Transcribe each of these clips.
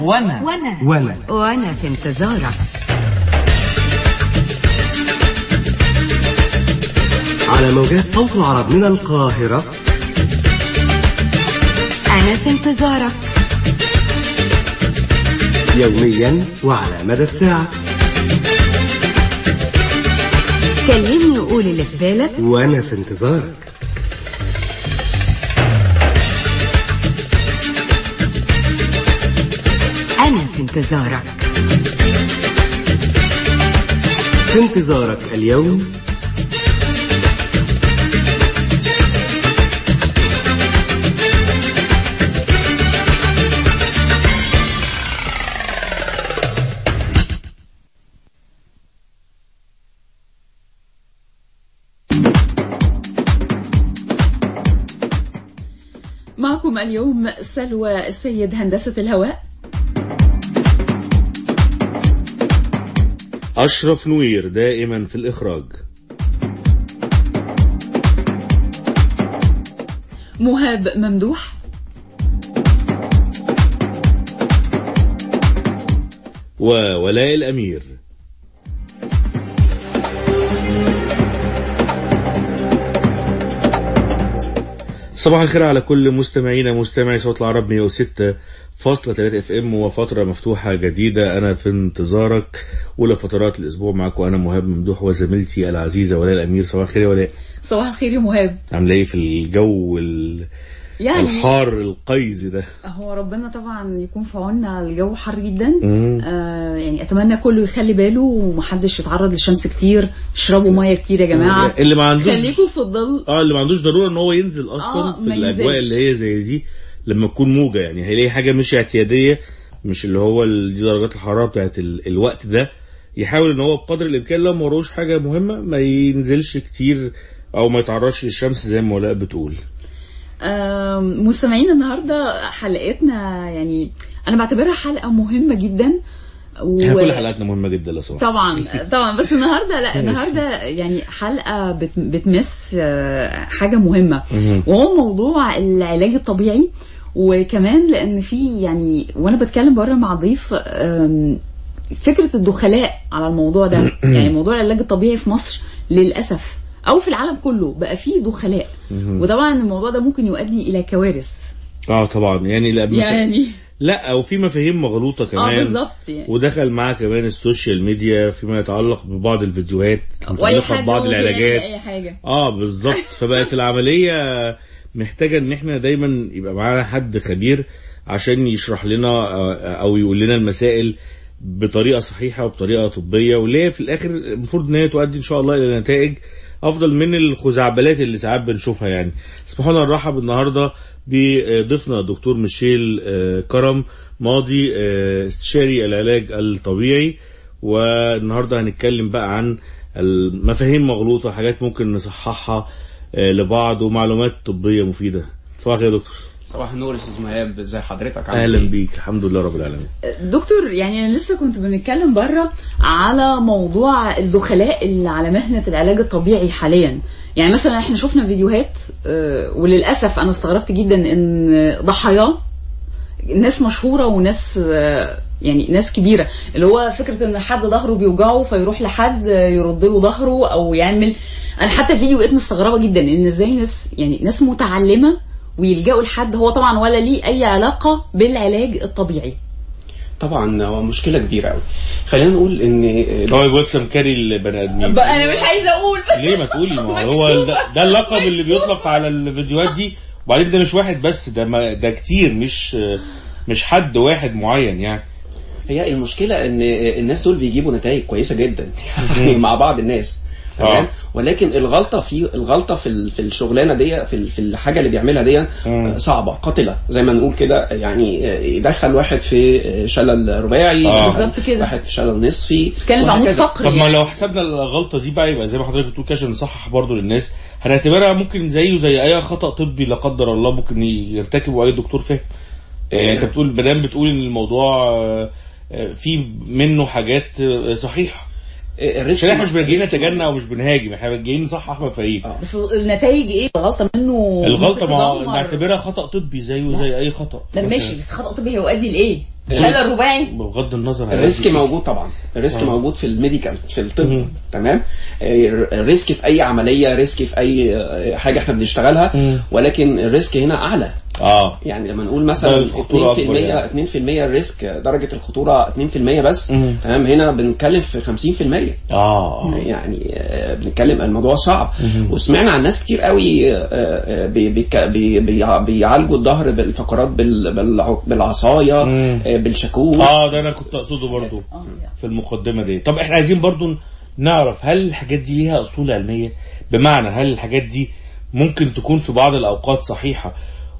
وأنا. وأنا. وأنا. وأنا في انتظارك. على موجات صوت العرب من القاهرة. أنا في انتظارك. يوميا وعلى مدى الساعة. كلمني وقول اللي في بالك. وأنا في انتظارك. أنا في انتظارك. في انتظارك اليوم. معكم اليوم سلوى السيد هندسة الهواء. أشرف نوير دائما في الإخراج. مهاب ممدوح. وولاء الأمير. صباح الخير على كل مستمعينا مستمعي صوت العرب 106.3 اف ام وفترة مفتوحة جديدة. أنا في انتظارك. أولى فترات الأسبوع معكم أنا مهاب ممدوح وزميلتي العزيزة ولاء الأمير. صباح الخير يا ولاء. صباح الخير يا مهاب. عاملة إيه في الجو ال- يعني الحار القيز ده. هو ربنا طبعا يكون في عوننا الجو حر جدا. مم. آه يعني أتمنى كله يخلي باله ومحدش يتعرض للشمس كتير. اشربوا مية كتير يا جماعة. اللي ما عندوش خليكم في الظل. آه اللي ما عندوش ضرورة إن هو ينزل أصلا آه، في الأجواء. اللي هي زي دي لما تكون موجة. يعني هيلاقي حاجة مش اعتيادية مش اللي هو دي درجات الحرارة بتاعت ال- الوقت ده. يحاول إن هو بقدر الإمكان لو ما وروش حاجة مهمة ما ينزلش كتير أو ما يتعرضش للشمس زي ما ولاء بتقول. مستمعين النهارده حلقتنا يعني أنا بعتبرها حلقة مهمة جدا و... إحنا كل حلقاتنا مهمة جدا لو سمحت. طبعا طبعا. بس النهارده لا النهارده يعني حلقة بت... بتمس آه، حاجة مهمة. مهم. وهو موضوع العلاج الطبيعي. وكمان لأن في يعني وأنا بتكلم بره مع ضيف فكرة الدخلاء على الموضوع ده. يعني موضوع العلاج الطبيعي في مصر للأسف أو في العالم كله بقى فيه دخلاء. وطبعا الموضوع ده ممكن يؤدي إلى كوارث. آه طبعا. يعني لا يعني. لا وفي مفاهيم مغلوطة كمان. آه بالظبط. يعني ودخل معاه كمان السوشيال ميديا فيما يتعلق ببعض الفيديوهات متعلقة ببعض العلاجات. أي حاجة. آه بالظبط. فبقت العملية محتاجة إن إحنا دايما يبقى معانا حد خبير عشان يشرح لنا آه، أو يقول لنا المسائل بطريقة صحيحة وبطريقة طبية واللي في الآخر المفروض إن هي تؤدي إن شاء الله إلى نتائج أفضل من الخزعبلات اللي ساعات بنشوفها يعني. اسمحوا لنا نرحب النهارده بضيفنا الدكتور ميشيل آه، كرم ماضي آه، استشاري العلاج الطبيعي. والنهاردة هنتكلم بقى عن المفاهيم مغلوطة حاجات ممكن نصححها آه، لبعض ومعلومات طبية مفيدة. صباح الخير يا دكتور. صباح النور أستاذ مهاب ازي حضرتك؟ عامل أهلا إيه؟ بيك الحمد لله رب العالمين. دكتور يعني أنا لسه كنت بنتكلم بره على موضوع الدخلاء اللي على مهنة العلاج الطبيعي حاليا. يعني مثلا إحنا شفنا فيديوهات آه، وللأسف أنا استغربت جدا إن ضحاياه ناس مشهورة وناس آه، يعني ناس كبيرة اللي هو فكرة إن حد ظهره بيوجعه فيروح لحد يرد له ظهره أو يعمل. أنا حتى الفيديو بقيت مستغربة جدا إن إزاي ناس يعني ناس متعلمة ويلجأوا لحد هو طبعا ولا ليه أي علاقة بالعلاج الطبيعي. طبعا هو مشكلة كبيرة قوي خلينا نقول إن هو يكسب كاري البني آدمين. بقى أنا مش عايزه أقول. ليه ما تقولي؟ ما هو ده, ده اللقب اللي بيطلق على الفيديوهات دي. وبعدين ده مش واحد بس ده ما ده كتير مش مش حد واحد معين يعني. هي المشكلة إن الناس دول بيجيبوا نتائج كويسة جدا. يعني مع بعض الناس. تمام آه. ولكن الغلطة في الغلطة في ال- في الشغلانة دي في ال- في الحاجة اللي بيعملها دي مم. صعبة قاتلة زي ما نقول كده يعني يدخل واحد في شلل رباعي آه. بالظبط كده. واحد في شلل نصفي كانت عمود. فقري طب ما يعني. لو حسبنا الغلطة دي بقى يبقى زي ما حضرتك بتقول كده عشان نصحح برضه للناس هنعتبرها ممكن زيه زي أي خطأ طبي لا قدر الله ممكن يرتكبه أي دكتور فاهم يعني أنت بتقول بدام بتقول ان الموضوع آه، آه، في منه حاجات آه، صحيحة ال risk عشان إحنا مش جايين ال risk- نتجنى أو مش بنهاجم إحنا جايين نصحح مفاهيم آه. بس النتائج إيه؟ الغلطة منه الغلطة ما. نعتبرها خطأ طبي زيه زي أي خطأ. لا. ماشي بس خطأ طبي هيؤدي لإيه؟ الشلل الرباعي بغض النظر عن ال risk موجود طبعا. ال risk موجود في ال medical في الطب تمام؟ آه، ال risk في أي عملية risk في أي آه، حاجة إحنا بنشتغلها ولكن ال risk هنا أعلى. آه. يعني لما نقول مثلا 2% الخطورة أكبر يعني. 2% ال risk درجة الخطورة 2% بس تمام؟ هنا بنتكلم في 50% آه يعني آه، بنتكلم الموضوع صعب. وسمعنا عن ناس كتير قوي آه، آه، بيعالجوا الظهر بالفقرات بال- بالع- بالعصاية آه، بالشاكوش. آه ده أنا كنت أقصده برضو في المقدمة دي. طب إحنا عايزين برضو نعرف هل الحاجات دي ليها أصول علمية؟ بمعنى هل الحاجات دي ممكن تكون في بعض الأوقات صحيحة؟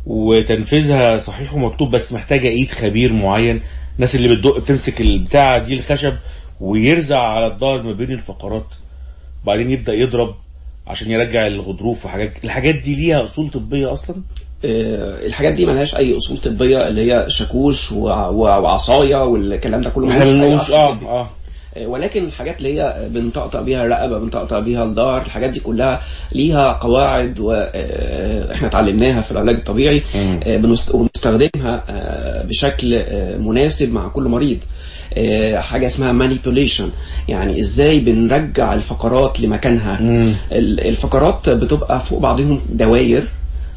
وتنفيذها صحيح ومكتوب بس محتاجة إيد خبير معين الناس اللي بتدق بتمسك البتاعة دي الخشب ويرزع على الظهر ما بين الفقرات. وبعدين يبدأ يضرب عشان يرجع الغضروف وحاجات الحاجات دي ليها أصول طبية أصلا؟ آه، الحاجات دي ملهاش أي أصول طبية اللي هي شاكوش وع- وع- وعصاية والكلام ده كله أصل آه. آه. ولكن الحاجات اللي هي بنطقطق بيها الرقبة بنطقطق بيها الظهر الحاجات دي كلها ليها قواعد وإحنا اتعلمناها في العلاج الطبيعي آه، بنست- وبنستخدمها آه، بشكل آه، مناسب مع كل مريض. آه، حاجة اسمها مانيبيوليشن يعني إزاي بنرجع الفقرات لمكانها. ال- الفقرات بتبقى فوق بعضهم دواير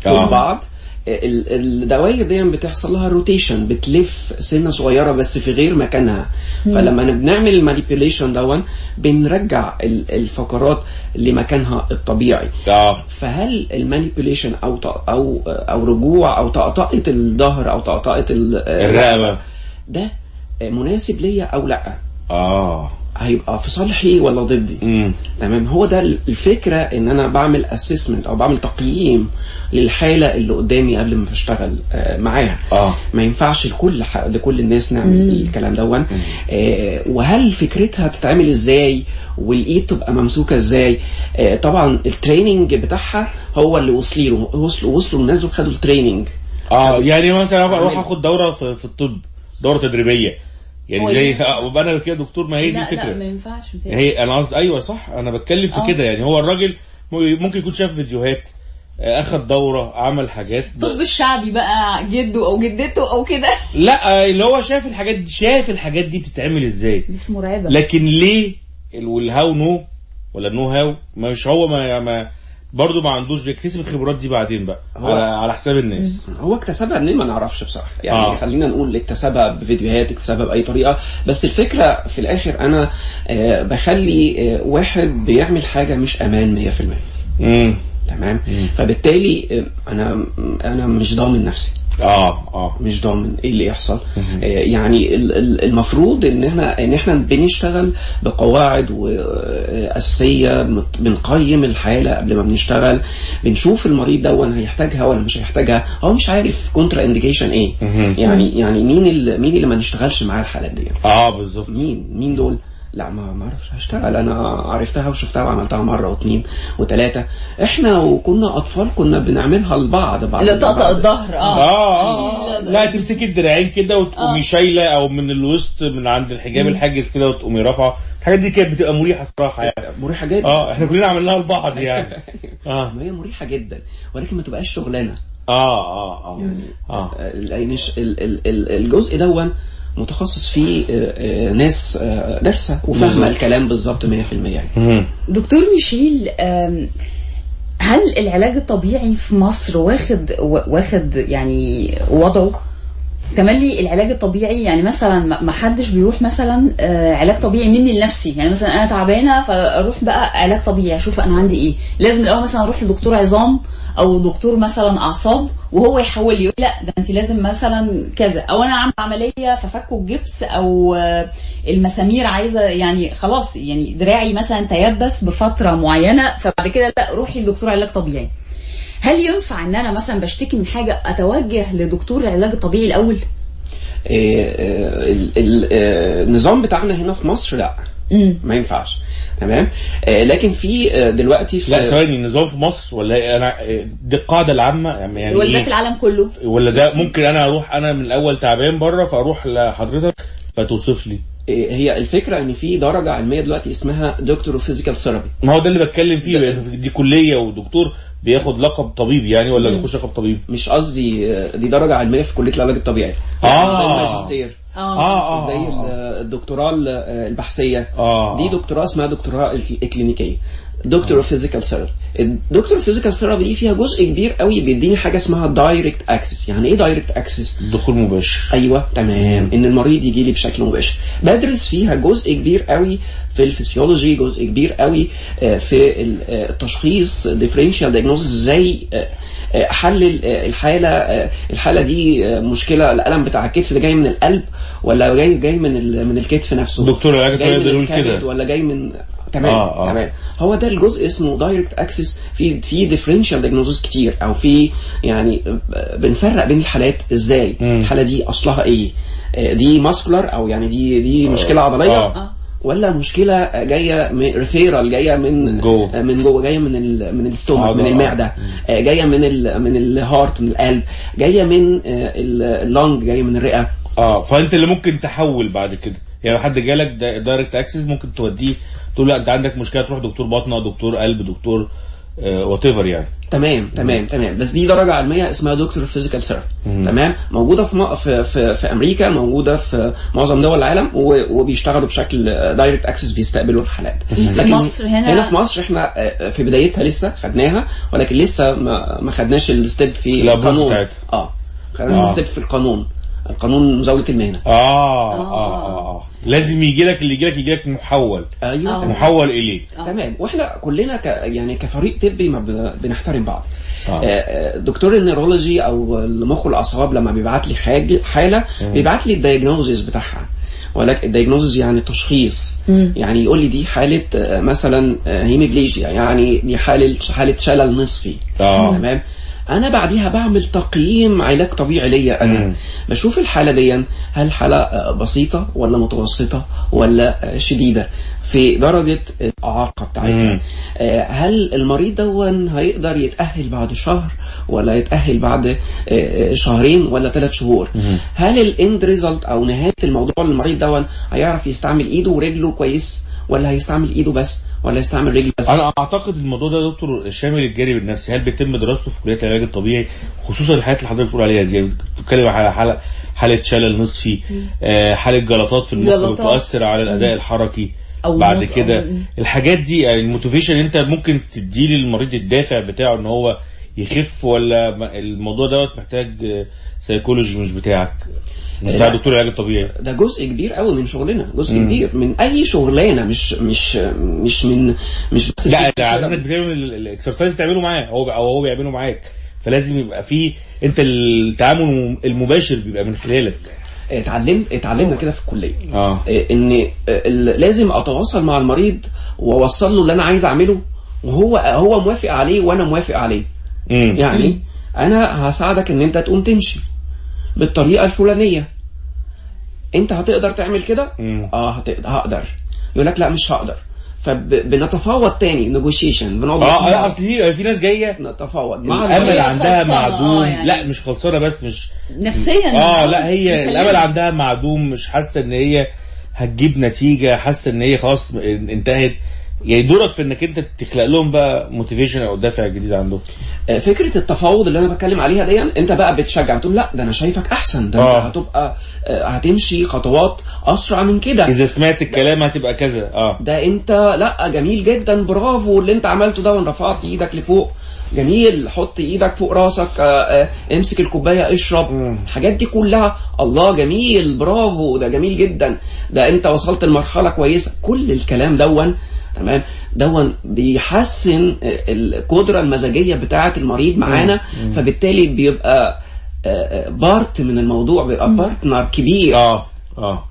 فوق آه. بعض الدوائر دي بتحصل لها rotation بتلف سنة صغيرة بس في غير مكانها. فلما بنعمل ال manipulation دون بنرجع ال- الفقرات لمكانها الطبيعي. آه. فهل ال manipulation أو أو أو رجوع أو طقطقه الظهر أو طقطقه ال- الرقبة. ده مناسب ليا أو لأ؟ آه. هيبقى في صالحي ولا ضدي. تمام؟ هو ده الفكرة إن أنا بعمل assessment أو بعمل تقييم للحالة اللي قدامي قبل ما بشتغل آه، معاها. آه. ما ينفعش لكل ح... لكل الناس نعمل الكلام دون آه وهل فكرتها تتعمل إزاي؟ والإيد تبقى ممسوكة إزاي؟ آه طبعا ال training بتاعها هو اللي وصلي له وصلوا وصلوا الناس دول خدوا ال training آه يعني مثلا أروح آخد دورة في, في الطب دورة تدريبية. يعني زي إيه؟ أنا كده دكتور ما هي دي لا لا الفكرة. ما ينفعش. هي أنا قصدي أيوه صح أنا بتكلم في آه. كده يعني. هو الراجل ممكن يكون شاف فيديوهات آه، أخد دورة عمل حاجات. الطب الشعبي بقى جده أو جدته أو كده؟ لا آه، اللي هو شاف الحاجات دي شاف الحاجات دي بتتعمل إزاي. بس مرعبه لكن ليه ال- والهاو نو ولا النو هاو؟ مش هو ما, ما برضه ما عندوش بيكتسب الخبرات دي بعدين بقى؟ هو- على, على حساب الناس. هو اكتسبها منين؟ ما نعرفش بصراحة. يعني آه. خلينا نقول اكتسبها بفيديوهات اكتسبها بأي طريقة. بس الفكرة في الآخر أنا آه بخلي آه واحد بيعمل حاجة مش أمان 100% امم تمام؟ فبالتالي آه، أنا أنا مش ضامن نفسي. آه آه مش ضامن إيه اللي يحصل. آه، يعني ال- ال- المفروض إن إحنا إن إحنا بنشتغل بقواعد واساسيه بنقيم الحالة قبل ما بنشتغل. بنشوف المريض ده هيحتاجها ولا مش هيحتاجها. هو مش عارف contraindication إيه يعني يعني مين اللي مين اللي ما نشتغلش معاه الحالات دي آه بالظبط. مين؟ مين دول؟ لا ما ما أعرفش هشتغل. أنا عرفتها وشفتها وعملتها مرة واثنين وثلاثه إحنا وكنا أطفال كنا بنعملها لبعض بعض طقطق بعض. الظهر آه. آه آه. شيل- لا تمسكي الدراعين كده وتقومي آه. شايلة أو من الوسط من عند الحجاب الحاجز كده وتقومي رافعة. الحاجات دي كانت بتبقى مريحة الصراحة يعني. مريحة جدا. آه إحنا كلنا عملناها لبعض يعني. آه. ما هي مريحة جدا ولكن ما تبقاش شغلانة. آه آه آه. آه. ال- ال- الجزء دون متخصص فيه آه، آه، ناس آه، دارسة وفاهمة الكلام بالظبط 100% يعني مم. دكتور ميشيل هل العلاج الطبيعي في مصر واخد وا- واخد يعني وضعه؟ تملي العلاج الطبيعي يعني مثلا ما حدش بيروح مثلا آه، علاج طبيعي مني لنفسي. يعني مثلا أنا تعبانة فأروح بقى علاج طبيعي أشوف أنا عندي إيه. لازم الأول مثلا أروح لدكتور عظام أو دكتور مثلا أعصاب وهو يحول لي لأ ده انت لازم مثلا كذا. أو أنا عاملة عملية ففكوا الجبس أو آه، المسامير عايزة يعني خلاص يعني دراعي مثلا تيبس بفترة معينة فبعد كده لأ روحي لدكتور علاج طبيعي. هل ينفع إن أنا مثلا بشتكي من حاجة أتوجه لدكتور العلاج الطبيعي الأول؟ ال- ال- آه، النظام بتاعنا هنا في مصر لا. ما ينفعش. تمام؟ آه، لكن في آه، دلوقتي في لا ثواني النظام في مصر ولا أنا دي القاعدة العامة يعني ولا ده إيه؟ في العالم كله؟ ولا ده ممكن أنا أروح أنا من الأول تعبان بره فأروح لحضرتك؟ فتوصف لي. هي الفكرة إن في درجة علمية دلوقتي اسمها دكتور physical therapy ما هو ده اللي بتكلم فيه دي كلية ودكتور. بياخد لقب طبيب يعني ولا بيخش لقب طبيب؟ مش قصدي آه، دي درجة علمية في كلية العلاج الطبيعي. آه. زي الماجستير. آه. آه آه زي ال- الدكتوراه ال- البحثية. آه. دي دكتوراه اسمها دكتوراه الكلينيكية. doctor of physical therapy ال doctor of physical therapy دي فيها جزء كبير قوي بيديني حاجة اسمها direct access يعني إيه direct access دخول مباشر. أيوه تمام. إن المريض يجي لي بشكل مباشر. بدرس فيها جزء كبير قوي في الفسيولوجي جزء كبير قوي آه، في ال- التشخيص differential diagnosis إزاي آه، آه، أحلل الحالة الحالة دي مشكلة الألم بتاع الكتف ده جاي من القلب ولا جاي جاي من من الكتف نفسه؟ دكتور العلاج الطبيعي بيقول كده. ولا جاي من تمام آه، آه. تمام هو ده الجزء اسمه direct access في في differential diagnosis كتير أو في يعني آه، بنفرق بين الحالات إزاي مم. الحالة دي أصلها إيه آه، دي muscular أو يعني دي دي مشكلة عضلية آه. ولا مشكلة جاية من referral جاية من جوه. آه، من جوه جاية من ال من ال stomach عضلة. من المعدة آه، جاية من ال من ال heart من القلب جاية من ال lung جاية من الرئة آه فأنت اللي ممكن تحول بعد كده يعني لو حد جالك دا- direct access ممكن توديه تقول لا انت عندك مشكلة تروح دكتور باطنه دكتور قلب دكتور whatever يعني. تمام تمام تمام. بس دي درجة علمية اسمها دكتور physical therapy تمام؟ موجودة في, م- في في في أمريكا موجودة في معظم دول العالم و- وبيشتغلوا بشكل direct access بيستقبلوا الحالات. لكن مصر هنا- هنا في مصر إحنا آه، في بدايتها لسه خدناها ولكن لسه ما ما خدناش الستيب في القانون. آه خدنا آه. ال step في القانون. قانون مزاوله المهنة. آه آه آه, آه. لازم يجي لك اللي يجي لك يجي لك محول. أيوه تمام. محول اليه تمام. وإحنا كلنا ك يعني كفريق طبي ما ب- بنحترم بعض. آه. آه، آه، دكتور ال neurology أو المخ والأعصاب لما بيبعت لي حاجة حالة بيبعت لي ال diagnosis بتاعها. ولكن ال diagnosis يعني تشخيص. يعني يقول لي دي حالة آه، مثلا آه، هيميبليجيا يعني دي حالة حالة شلل نصفي. آه. تمام. أنا بعديها بعمل تقييم علاج طبيعي ليا أنا. مم. بشوف الحالة دي هل حالة بسيطة ولا متوسطة ولا شديدة؟ في درجة الإعاقة بتاعتها. مم. آه، هل المريض دون هيقدر يتأهل بعد شهر ولا يتأهل بعد آه، آه، شهرين ولا ثلاث شهور؟ هل ال end result أو نهاية الموضوع المريض دوت هيعرف يستعمل إيده ورجله كويس؟ ولا هيستعمل ايده بس ولا هيستعمل رجله بس. أنا أعتقد الموضوع ده يا دكتور شامل الجانب النفسي. هل بيتم دراسته في كليه العلاج الطبيعي؟ خصوصا الحالات اللي حضرتك بتقول عليها دي. بتتكلم على حالة حالة شلل نصفي آه، حالة جلطات في المخ جلطات. بتؤثر على الأداء الحركي أو بعد كده. الحاجات دي يعني ال motivation انت ممكن تدي للمريض الدافع بتاعه ان هو يخف ولا الموضوع دوت محتاج سيكولوجي مش بتاعك؟ مش بتاع لا. دكتور العلاج الطبيعي؟ ده جزء كبير قوي من شغلنا جزء كبير من أي شغلانة مش مش مش من مش بس لا ده عادة الشغل. بتعمل ال- ال exercise بتعمله معاه هو أو هو بيعمله معاك. فلازم يبقى في أنت التعامل المباشر بيبقى من خلالك. اتعلمت اتعلمنا كده في الكلية. آه. آه، إن آه، ال- لازم أتواصل مع المريض وأوصل له اللي أنا عايز أعمله وهو هو موافق عليه وأنا موافق عليه. امم يعني أنا هساعدك إن أنت تقوم تمشي بالطريقة الفلانية. انت هتقدر تعمل كده. آه هتقدر هقدر. يقول لك لا مش هقدر. فبنتفاوض تاني نيجوشيشن بنقعد آه لا نتفاوض. اصل في في ناس جاية نتفاوض. مع الأمل. عندها معدوم. آه، يعني. لا مش خلصانة بس مش نفسيا. آه لا هي. الأمل عندها معدوم. مش حاسة إن هي هتجيب نتيجة. حاسة إن هي خلاص انتهت. يعني دورك في إنك أنت تخلق لهم بقى motivation أو دافع جديد عندهم. آه، فكرة التفاوض اللي أنا بتكلم عليها دي أنت بقى بتشجع بتقول لا ده أنا شايفك أحسن ده آه. انت هتبقى آه، هتمشي خطوات أسرع من كده. إذا سمعت الكلام هتبقى كذا آه. ده أنت لا جميل جدا برافو اللي أنت عملته ده وإن رفعت إيدك لفوق. جميل حط إيدك فوق راسك آه، امسك الكوباية اشرب. الحاجات دي كلها الله جميل برافو ده جميل جدا. ده أنت وصلت لمرحلة كويسة. كل الكلام دوت تمام دوت بيحسن القدرة المزاجية بتاعة المريض معانا فبالتالي بيبقى آه، آه، part من الموضوع بيبقى partner كبير آه آه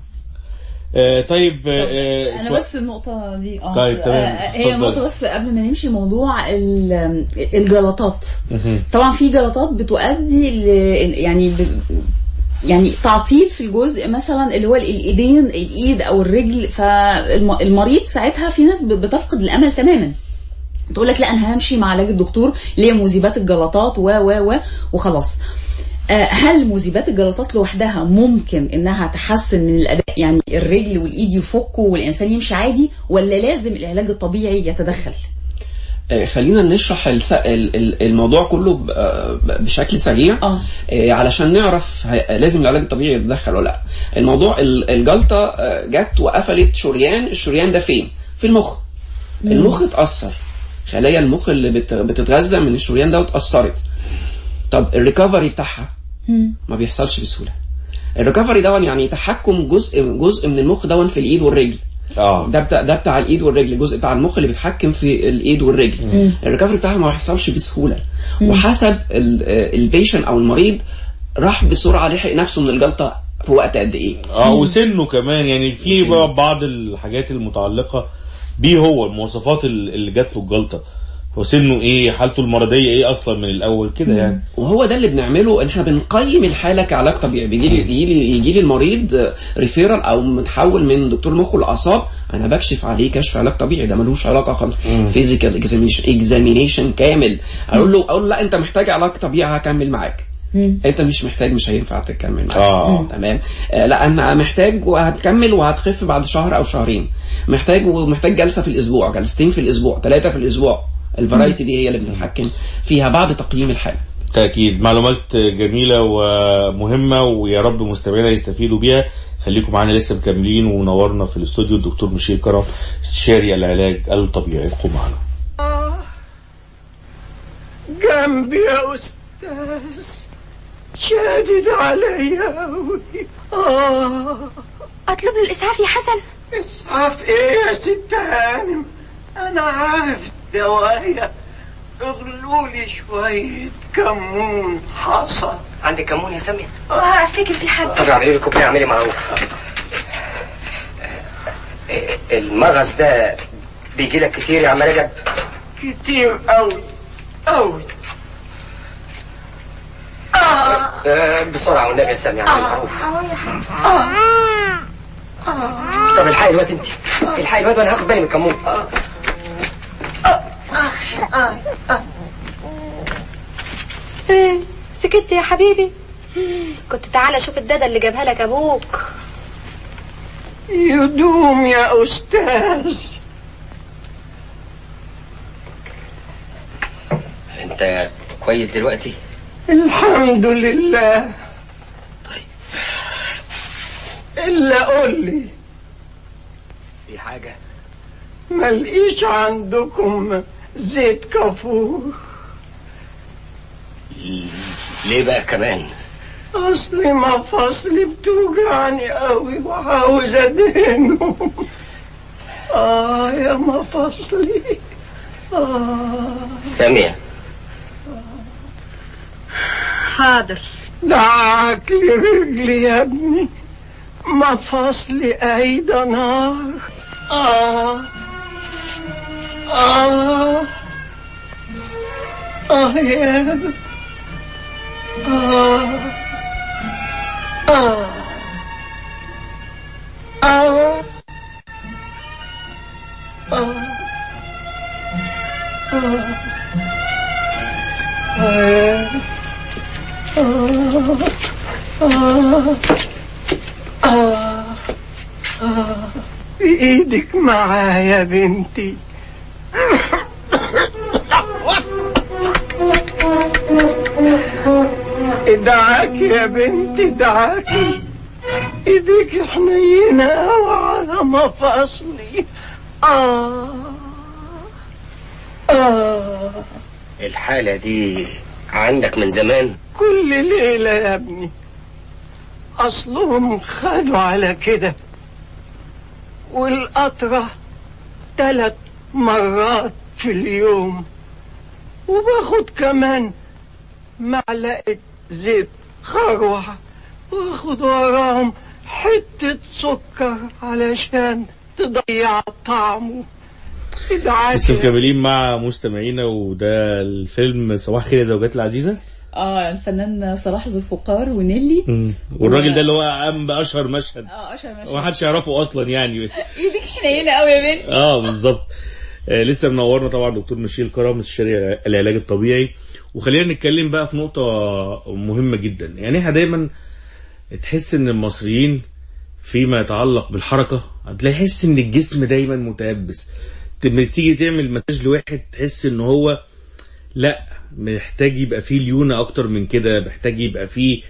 آه، طيب آه، أنا بس النقطة دي آه طيب، تمام. آه، هي. النقطة بس قبل ما نمشي موضوع ال- الجلطات. طبعا في جلطات بتؤدي ل يعني. يعني تعطيل في الجزء مثلا اللي هو الإيدين الإيد أو الرجل فالمريض ساعتها في ناس بتفقد الأمل تماما. تقول لك لا أنا همشي مع علاج الدكتور ليه مذيبات الجلطات؟ و و و وخلاص. آه، هل مذيبات الجلطات لوحدها ممكن إنها تحسن من الأداء؟ يعني الرجل والإيد يفكوا والإنسان يمشي عادي ولا لازم العلاج الطبيعي يتدخل؟ خلينا نشرح الموضوع كله آه، بشكل سريع. آه. آه، علشان نعرف لازم العلاج الطبيعي يتدخل ولا لأ. الموضوع ال- الجلطة آه، جت وقفلت شريان. الشريان ده فين؟ في المخ. المخ اتأثر. خلايا المخ اللي بت- بتتغذى من الشريان ده اتاثرت طب ال recovery بتاعها؟ ما بيحصلش بسهولة. ال recovery دوت يعني تحكم جزء جزء من المخ دوت في الإيد والرجل. آه. ده بتاع ده بتاع الإيد والرجل الجزء بتاع المخ اللي بيتحكم في الإيد والرجل. ال recovery بتاعها ما بيحصلش بسهولة. وحسب ال patient أو المريض راح بسرعة لحق نفسه من الجلطة في وقت قد إيه. آه وسنه كمان يعني في بقى بعض الحاجات المتعلقة بيه هو المواصفات ال- اللي جات له الجلطة. هو سنه إيه؟ حالته المرضية إيه أصلا من الأول كده يعني. وهو ده اللي بنعمله. ان إحنا بنقيم الحالة كعلاج طبيعي. بيجي لي يجي لي يجي لي المريض referral أو متحول من دكتور مخ والاعصاب أنا بكشف عليه كشف علاج طبيعي. ده ملوش علاقة خالص. physical examination كامل. أقول له أقول له لا أنت محتاج علاج طبيعي هكمل معاك. أنت مش محتاج مش هينفع تكمل معاك. آه. تمام؟ آه لا أنا محتاج وهتكمل وهتخف بعد شهر أو شهرين. محتاج ومحتاج جلسة في الأسبوع جلستين في الأسبوع ثلاثة في الأسبوع. ال variety دي هي اللي بنتحكم فيها بعد تقييم الحاله تأكيد. معلومات جميلة ومهمة ويا رب مستمعينا يستفيدوا بيها. خليكم معانا لسه مكملين ونورنا في الاستوديو. الدكتور مشير كرم استشاري العلاج الطبيعي. ابقوا معنا جنبي يا أستاذ. شادد عليا أوي. آه. أطلب له الإسعاف يا حسن. إسعاف إيه يا ست هانم أنا عارف. دوايا اغلوا لي شوية كمون حصى عندك كمون يا سامية؟ آه افتكر في حد طب اعملي لي كوبايه اعملي معروف المغص ده بيجي لك كتير يا عم رجب؟ كتير أوي أوي. آه، بسرعة والنبي يا سامية اعملي معروف طب الحقي الواد أنت؟ الحقي الواد وأنا هاخد بالي من الكمون. إيه سكت يا حبيبي. كنت تعالى شوف الدادة اللي جابها لك أبوك. يدوم يا أستاذ. أنت كويس دلوقتي؟ الحمد لله. إلا قول لي. في حاجة؟ ملقيش عندكم. زيت كافور ليه بقى كمان؟ أصلي مفاصلي بتوجعني قوي وعاوز ادهنهم آه يا مفاصلي آه. سامية. حاضر. دعاك لرجلي يا ابني. مفاصلي أيضا نار آه. آه آه يا آه آه آه آه آه بإيدك معايا يا بنتي إدعاك يا بنتي إدعاك. إيديك حنينة أوي على مفاصلي آه. آه. الحالة دي عندك من زمان؟ كل ليلة يا ابني. أصلهم خدوا على كده. والقطرة ثلاث مرات في اليوم. وباخد كمان معلقة زيت خروع. واخد وراهم حتة سكر علشان تضيع طعمه. لسه مكملين مع مستمعينا وده الفيلم صباح خير يا زوجات العزيزة. آه الفنان صلاح ذو الفقار ونيلي. والراجل ده اللي هو قام بأشهر مشهد. آه أشهر مشهد. ومحدش يعرفه أصلا يعني. إيدك حنينه قوي يا بنتي. آه بالظبط. لسه منورنا طبعا دكتور مشيل كرم استشاري العلاج الطبيعي. وخلينا نتكلم بقى في نقطة مهمة جدا. يعني إحنا دايما تحس إن المصريين فيما يتعلق بالحركة هتلاقي حس إن الجسم دايما متيبس. تيجي تعمل مساج لواحد تحس إن هو لأ محتاج يبقى فيه ليونة أكتر من كده محتاج يبقى فيه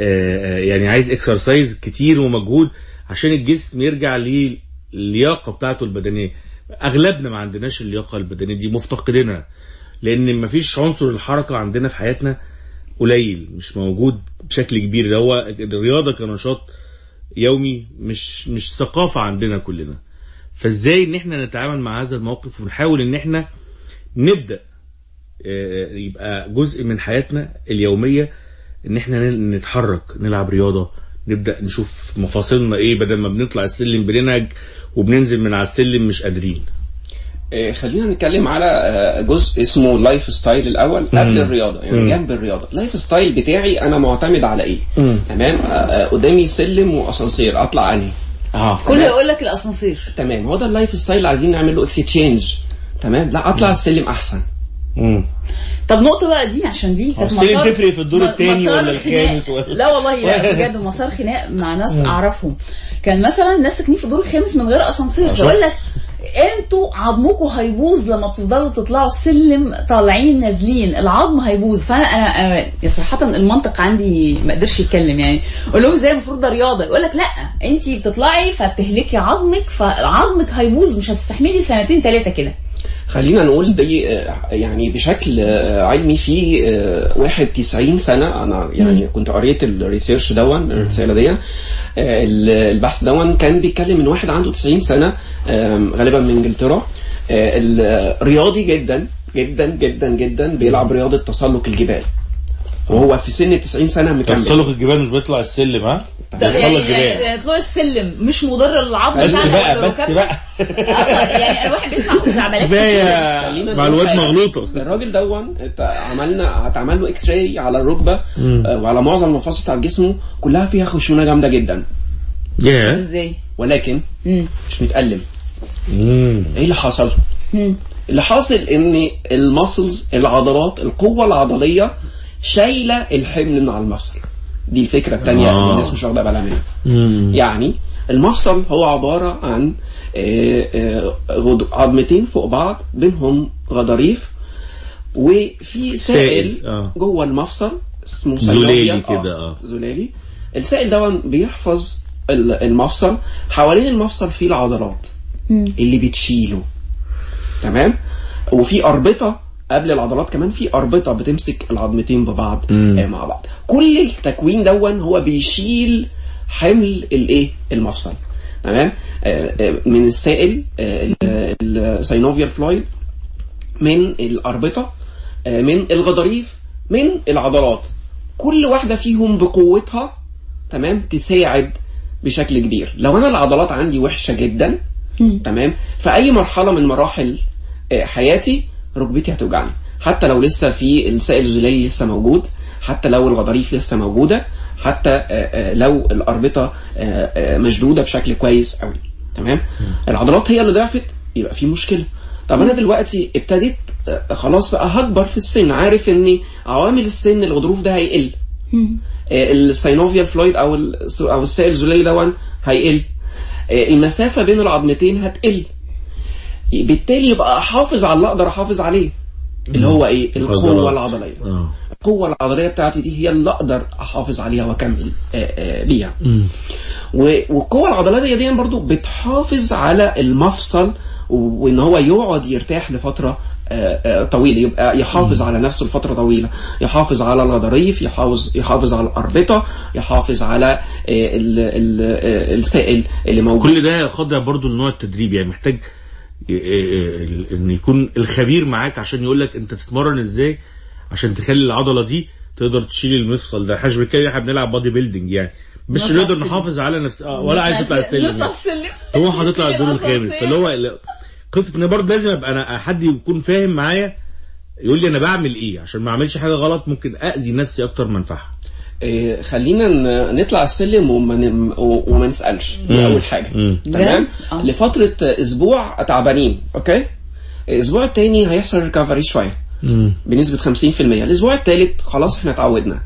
آه، آه، يعني عايز اكسرسايز كتير ومجهود عشان الجسم يرجع للياقه بتاعته البدنية. أغلبنا ما عندناش اللياقة البدنية دي مفتقدينها. لأن مفيش عنصر الحركه عندنا في حياتنا قليل مش موجود بشكل كبير. هو الرياضة كنشاط يومي مش مش ثقافة عندنا كلنا. فإزاي إن إحنا نتعامل مع هذا الموقف ونحاول إن إحنا نبدأ آه، يبقى جزء من حياتنا اليومية إن إحنا نتحرك نلعب رياضة نبدأ نشوف مفاصلنا إيه بدل ما بنطلع السلم بننهج وبننزل من على السلم مش قادرين. آه، خلينا نتكلم على آه، جزء اسمه lifestyle الأول قبل الرياضة يعني مم. جنب الرياضة. ال lifestyle بتاعي أنا معتمد على إيه؟ مم. تمام؟ آه، آه، قدامي سلم وأسانسير أطلع أنهي؟ آه. كله يقول لك الأسانسير. تمام هو ده ال lifestyle اللي عايزين نعمل له اكستشينج تمام؟ لا أطلع السلم أحسن. طب نقطة بقى دي عشان دي كانت مسار- تفرق في الدور مسار ولا. الخامس ولا- لا والله لا بجد مسار خناق مع ناس أعرفهم. كان مثلا ناس ساكنين في الدور الخامس من غير أسانسير. شفت. بقول لك أنتوا عظمكم هيبوظ لما بتفضلوا تطلعوا السلم طالعين نازلين. العظم هيبوظ. فأنا أنا بصراحة المنطق عندي ما قدرش يتكلم يعني. أقول لهم إزاي المفروض ده رياضة؟ يقول لك لا انت بتطلعي فبتهلكي عظمك فعظمك هيبوظ مش هتستحملي سنتين ثلاثة كده. خلينا نقول دي آه، يعني بشكل آه، علمي في آه، واحد 90 سنة. أنا يعني كنت قريت الريسيرش دون الرسالة دي آه، ال- البحث دون. كان بيتكلم إن واحد عنده 90 سنة غالبا من إنجلترا. آه، رياضي جدا جدا جدا جدا بيلعب رياضة تسلق الجبال. وهو في سن 90 سنة مكمل تسلق الجبال مش بيطلع السلم ها يعني الجبال يعني طلوع السلم مش مضر للعظم بس بقى بس؟ بقى آه، يعني الواحد بيسمع خزعبلات معلومات حاجة. مغلوطة الراجل دون عملنا هتعمل له إكس راي على الركبة آه، وعلى معظم المفاصل بتاعت جسمه كلها فيها خشونة جامدة جدا ياه إزاي؟ ولكن. مش متألم. إيه اللي حصل. اللي حاصل إن الماسلز العضلات القوة العضلية شايلة الحمل من على المفصل دي الفكرة الثانية آه. اللي الناس مش واخدة بالها منها. يعني المفصل هو عبارة عن آه، آه، عظمتين فوق بعض بينهم غضاريف وفي سائل سائل، آه. جوه المفصل اسمه زلالي. كده، آه. زلالي السائل ده بيحفظ ال- المفصل حوالين المفصل فيه العضلات اللي بتشيله تمام وفي أربطة قبل العضلات كمان في أربطة بتمسك العظمتين ببعض مم. آه، مع بعض. كل التكوين دون هو بيشيل حمل الإيه؟ المفصل. تمام؟ آه، آه، من السائل السينوفيال فلويد من الأربطة آه، من الغضاريف من العضلات. كل واحدة فيهم بقوتها تمام؟ تساعد بشكل كبير. لو أنا العضلات عندي وحشة جدا تمام؟ في أي مرحلة من مراحل حياتي ركبتي هتوجعني. حتى لو لسه في السائل الزلالي لسه موجود حتى لو الغضاريف لسه موجودة حتى آه، آه، لو الأربطة آه، مشدودة بشكل كويس قوي تمام؟ العضلات هي اللي ضعفت يبقى في مشكلة. طب أنا دلوقتي ابتديت خلاص بقى هكبر في السن عارف ان عوامل السن الغضروف ده هيقل. السينوفيال فلويد أو أو السائل الزلالي دون هيقل. المسافة بين العظمتين هتقل. بالتالي يبقى احافظ على اللي أقدر أحافظ عليه اللي هو إيه؟ القوة. العضلية. آه. القوة العضلية بتاعتي دي هي اللي أقدر أحافظ عليها وأكمل آه، آه، بيها. والقوة العضلية دي برضو بتحافظ على المفصل وإن هو يقعد يرتاح لفترة آه، آه، طويلة. يبقى يحافظ على نفسه لفترة طويلة. يحافظ على الغضاريف يحافظ يحافظ على الأربطة يحافظ على آه، ال- ال- آه، السائل اللي موجود. كل ده خاضع برضو لنوع التدريب يعني محتاج إن يكون الخبير معاك عشان يقول لك أنت تتمرن إزاي عشان تخلي العضلة دي تقدر تشيل المفصل ده. إحنا مش بنتكلم إحنا بنلعب بادي بيلدينج يعني. مش نقدر. نحافظ على نفس آه ولا عايز تطلع السلم يعني. هو هتطلع الدور الخامس. فاللي هو قصة إن برضه لازم أبقى أنا حد يكون فاهم معايا يقول لي أنا بعمل إيه؟ عشان ما أعملش حاجة غلط ممكن اذي نفسي أكتر ما أنفعها. خلينا ن- نطلع السلم وما, وما نسألش. دي حاجة. مم. تمام؟ آه. لفترة أسبوع تعبانين okay؟ الأسبوع التاني هيحصل recovery شوية. بنسبة 50% الأسبوع التالت خلاص إحنا اتعودنا.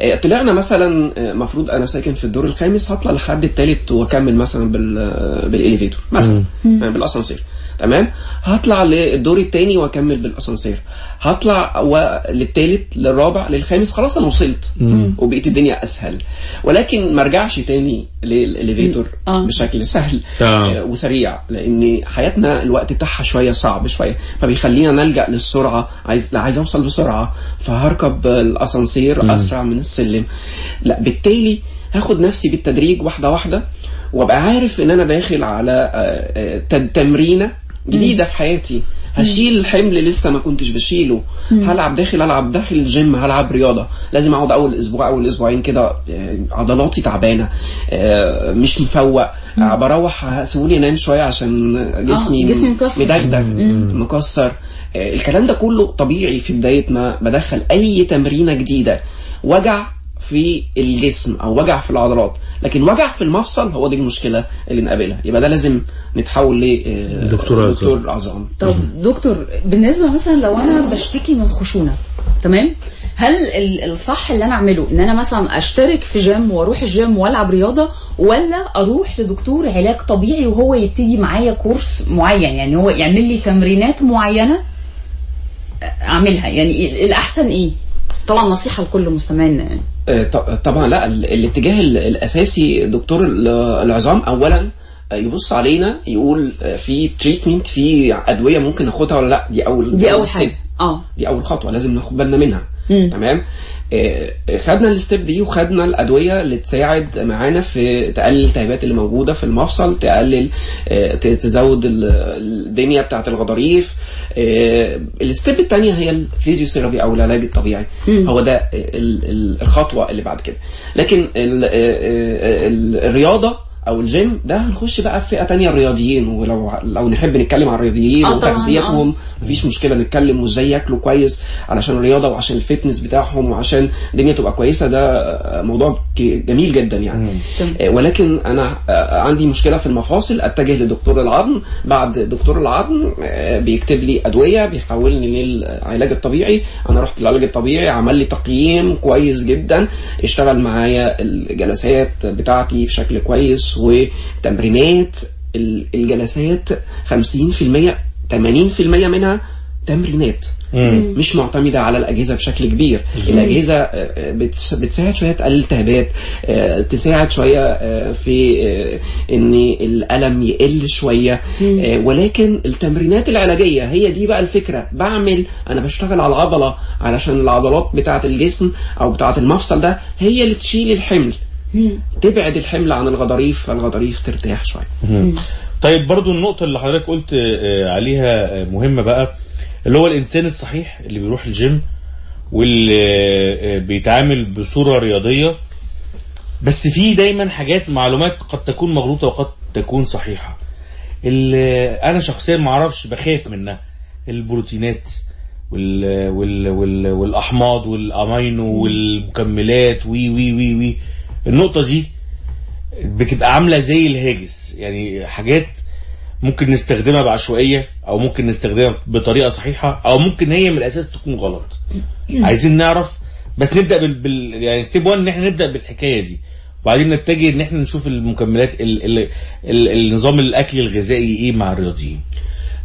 آه، طلعنا مثلا آه، مفروض أنا ساكن في الدور الخامس هطلع لحد التالت وأكمل مثلا بال بال elevator مثلا. بالأسانسير. تمام؟ هطلع للدور الثاني وأكمل بالأسانسير. هطلع و... للثالث للرابع للخامس خلاص أنا وصلت. وبقيت الدنيا أسهل. ولكن ما ارجعش تاني لل elevator آه. بشكل سهل. آه. آه، وسريع. لأن حياتنا الوقت بتاعها شوية صعب شوية. فبيخلينا نلجأ للسرعة. عايز لا عايز أوصل بسرعة. فهركب الأسانسير أسرع من السلم. لا بالتالي هاخد نفسي بالتدريج واحدة واحدة. وأبقى عارف إن أنا داخل على آه، آه، تد- تمرينة جديدة في حياتي. هشيل حمل لسه ما كنتش بشيله. هلعب داخل العب داخل الجيم هلعب رياضة. لازم أقعد أول أسبوع أول أسبوعين كده آه، عضلاتي تعبانة آه، مش مفوق. آه، بروح سيبوني أنام شوية عشان جسمي جسمي مكسر. مدغدغ مكسر. الكلام ده كله طبيعي في بداية ما بدخل أي تمرينة جديدة. وجع في الجسم أو وجع في العضلات. لكن وجع في المفصل هو دي المشكلة اللي نقابلها. يبقى ده لازم نتحول ل آه، دكتور عظام. طب دكتور بالنسبة مثلا لو أنا بشتكي من خشونة تمام؟ هل ال- الصح اللي أنا أعمله إن أنا مثلا أشترك في جيم وأروح الجيم وألعب رياضة ولا أروح لدكتور علاج طبيعي وهو يبتدي معايا كورس معين؟ يعني هو يعمل لي تمرينات معينة أعملها. يعني ال- الأحسن إيه؟ طبعا نصيحة لكل مستمعنا يعني آه، ط- طبعا لا ال- الاتجاه ال- الأساسي دكتور ال- العظام اولا آه، يبص علينا يقول آه، في treatment في أدوية ممكن اخدها ولا لا؟ دي أول دي أول step. حاجة. آه. دي أول خطوة لازم ناخد بالنا منها. مم. تمام؟ خدنا ال step دي وخدنا الأدوية اللي تساعد معانا في تقلل الالتهابات اللي موجودة في المفصل تقلل آه، تزود ال- الدنيا بتاعة الغضاريف. آه، ال step الثانية هي ال physiotherapy أو العلاج الطبيعي. هو ده ال- ال- الخطوة اللي بعد كده. لكن ال- آه، آه، ال- الرياضة أو الجيم ده هنخش بقى في فئة تانية الرياضيين. ولو لو نحب نتكلم عن الرياضيين آه وتغذيتهم مفيش مشكلة نتكلم وإزاي ياكلوا كويس علشان الرياضة وعشان ال fitness بتاعهم وعشان الدنيا تبقى كويسة. ده آه، موضوع جميل جدا يعني. آه، ولكن أنا آه، عندي مشكلة في المفاصل. أتجه لدكتور العظم. بعد دكتور العظم آه، بيكتب لي أدوية بيحولني للعلاج الطبيعي. أنا رحت العلاج الطبيعي عمل لي تقييم كويس جدا. اشتغل معايا الجلسات بتاعتي بشكل كويس. وتمرينات ال- الجلسات 50% 80% منها تمرينات. مم. مش معتمدة على الأجهزة بشكل كبير. الأجهزة آه، آه، بتس- بتساعد شوية تقلل التهابات آه، تساعد شوية في إن الألم يقل شوية. آه، ولكن التمرينات العلاجية هي دي بقى الفكرة. بعمل أنا بشتغل على العضلة علشان العضلات بتاعة الجسم أو بتاعة المفصل ده هي اللي تشيل الحمل. تبعد الحمل عن الغضاريف فالغضاريف ترتاح شوية. طيب برضو النقطة اللي حضرتك قلت آه، عليها آه، مهمة بقى اللي هو الإنسان الصحيح اللي بيروح الجيم واللي آه، بيتعامل بصورة رياضية بس في دايما حاجات معلومات قد تكون مغلوطة وقد تكون صحيحة. اللي أنا شخصيا معرفش بخاف منها. البروتينات وال وال وال والأحماض والأمينو والمكملات وي وي وي وي. النقطة دي بتبقى عاملة زي الهاجس. يعني حاجات ممكن نستخدمها بعشوائية أو ممكن نستخدمها بطريقة صحيحة أو ممكن هي من الأساس تكون غلط. عايزين نعرف بس نبدأ بال, بال... يعني ستيب 1 إن إحنا نبدأ بالحكاية دي. وبعدين نتجه إن إحنا نشوف المكملات ال... ال... ال... النظام الأكل الغذائي إيه مع الرياضيين.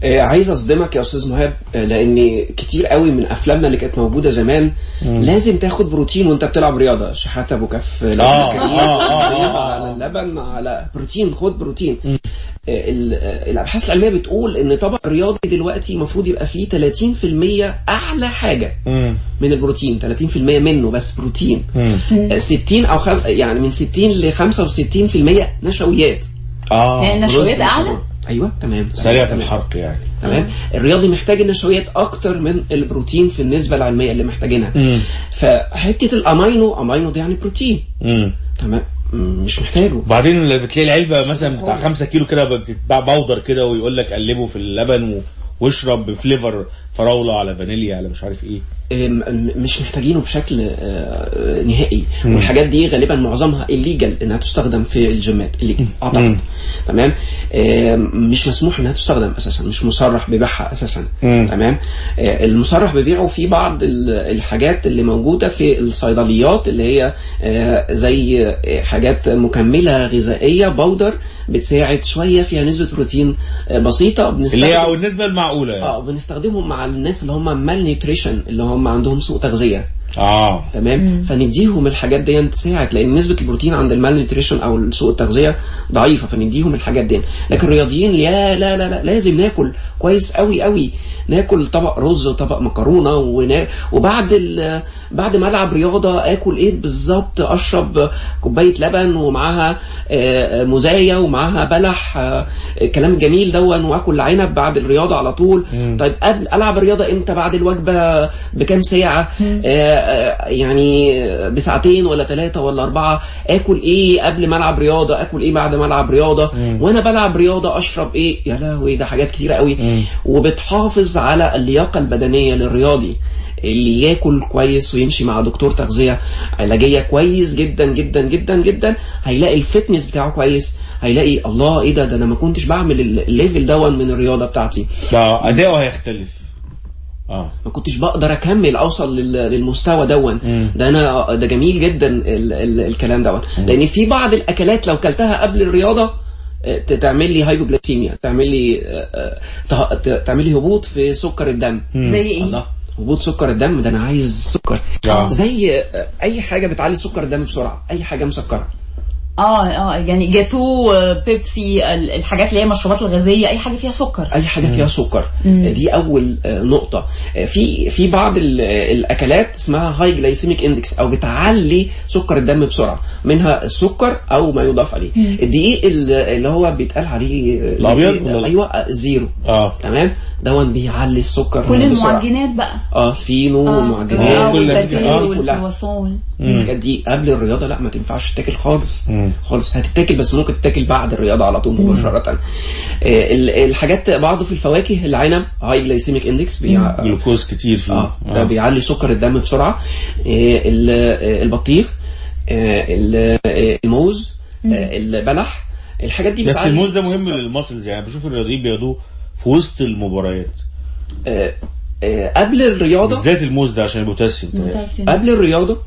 عايز أصدمك يا أستاذ مهاب آه، لأن كتير قوي من أفلامنا اللي كانت موجودة زمان لازم تاخد بروتين وأنت بتلعب رياضة. شحاتة أبو كف لبن آه، آه، آه، آه. على اللبن على بروتين خد بروتين. آه، ال- آه، الأبحاث العلمية بتقول إن طبق الرياضي دلوقتي المفروض يبقى فيه 30% أعلى حاجة مم. من البروتين 30% منه بس بروتين. مم. آه، 60 أو خم... يعني من 60 ل 65% نشويات. آه. يعني النشويات رز أعلى. أيوه تمام سريعة تمام. الحرق يعني تمام الرياضي محتاج النشويات أكتر من البروتين في النسبة العلمية اللي محتاجينها. فحتة الأمينو أمينو دي يعني بروتين مم. تمام مش محتاجه وبعدين بتلاقي العلبة مثلا بتاع 5 كيلو كده بتتباع powder كده ويقول لك قلبه في اللبن و... واشرب ب flavor فراولة على فانيليا على مش عارف إيه. مش محتاجينه بشكل آه، نهائي. والحاجات دي غالبا معظمها illegal إنها تستخدم في الجيمات illegal مم. أعتقد. تمام؟ آه، مش مسموح إنها تستخدم أساسا مش مصرح ببيعها أساسا. مم. تمام؟ آه، المصرح ببيعه في بعض ال- الحاجات اللي موجودة في الصيدليات اللي هي آه، زي آه، حاجات مكملة غذائية powder بتساعد شوية فيها نسبة بروتين آه، بسيطة اللي بنستخدم هي أو النسبة المعقولة يعني. آه بنستخدمهم مع الناس اللي هم malnutrition اللي هم عندهم سوء تغذية. آه. تمام؟ فنديهم الحاجات دي تساعد لأن نسبة البروتين عند ال malnutrition أو سوء التغذية ضعيفة فنديهم الحاجات دي. لكن الرياضيين لا لا لا, لا لازم ناكل كويس قوي قوي ناكل طبق رز وطبق مكرونة ونا... وبعد ال... بعد ما العب رياضة آكل إيه بالظبط؟ أشرب كوباية لبن ومعاها آه، مزايا ومعاها بلح آه، الكلام الجميل دون وأكل عنب بعد الرياضة على طول. طيب قبل ألعب الرياضه إمتى بعد الوجبة؟ بكام ساعة؟ آه، يعني بساعتين ولا ثلاثة ولا أربعة. آكل إيه قبل ما ألعب رياضة؟ آكل إيه بعد ما ألعب رياضة؟ وأنا بلعب رياضة أشرب إيه؟ يا لهوي ده حاجات كتيرة قوي. وبتحافظ على اللياقة البدنية للرياضي. اللي ياكل كويس ويمشي مع دكتور تغذية علاجية كويس جدا جدا جدا جدا هيلاقي ال fitness بتاعه كويس هيلاقي الله إيه ده؟ ده أنا ما كنتش بعمل ال- ال level دون من الرياضة بتاعتي. ده أداؤه هيختلف. آه. ما كنتش بقدر أكمل أوصل لل- للمستوى دون. ده أنا ده جميل جدا ال ال الكلام دون. لأن في بعض الأكلات لو كلتها قبل الرياضة آه، ت- تعمل لي hypoglycemia تعمل لي آه، آه، تعمل لي هبوط في سكر الدم. زي إيه؟ الله. هبوط سكر الدم ده أنا عايز سكر. آه. زي أي حاجة بتعلي سكر الدم بسرعة أي حاجة مسكرة. آه آه يعني جاتو آه، بيبسي ال- الحاجات اللي هي المشروبات الغازية أي حاجة فيها سكر. أي حاجة فيها سكر. دي أول آه، نقطة. آه، في في بعض ال- الأكلات اسمها high glycemic index أو بتعلي سكر الدم بسرعة. منها السكر أو ما يضاف عليه. الدقيق ال- اللي هو بيتقال عليه الأبيض ولا- أيوه آه، الزيرو آه. تمام؟ دون بيعلي السكر كل المعجنات بقى. آه فينو ومعجنات آه، كل- والباتيه آه،. والكرواسون. الحاجات دي قبل الرياضة لا ما تنفعش تتاكل خالص. مم. خالص. هتتاكل بس ممكن تتاكل بعد الرياضة على طول مباشرة. آه، ال- الحاجات بعض في الفواكه العنب high glycemic index بيع... جلوكوز كتير فيه. آه ده بيعلي سكر الدم بسرعة. آه، ال- آه، البطيخ آه، ال- آه، الموز آه، البلح. الحاجات دي بس الموز ده مهم. لل muscles يعني. بشوف الرياضيين بياخدوه في وسط المباريات آه، آه، قبل الرياضة بالذات الموز ده عشان البوتاسيوم. قبل الرياضة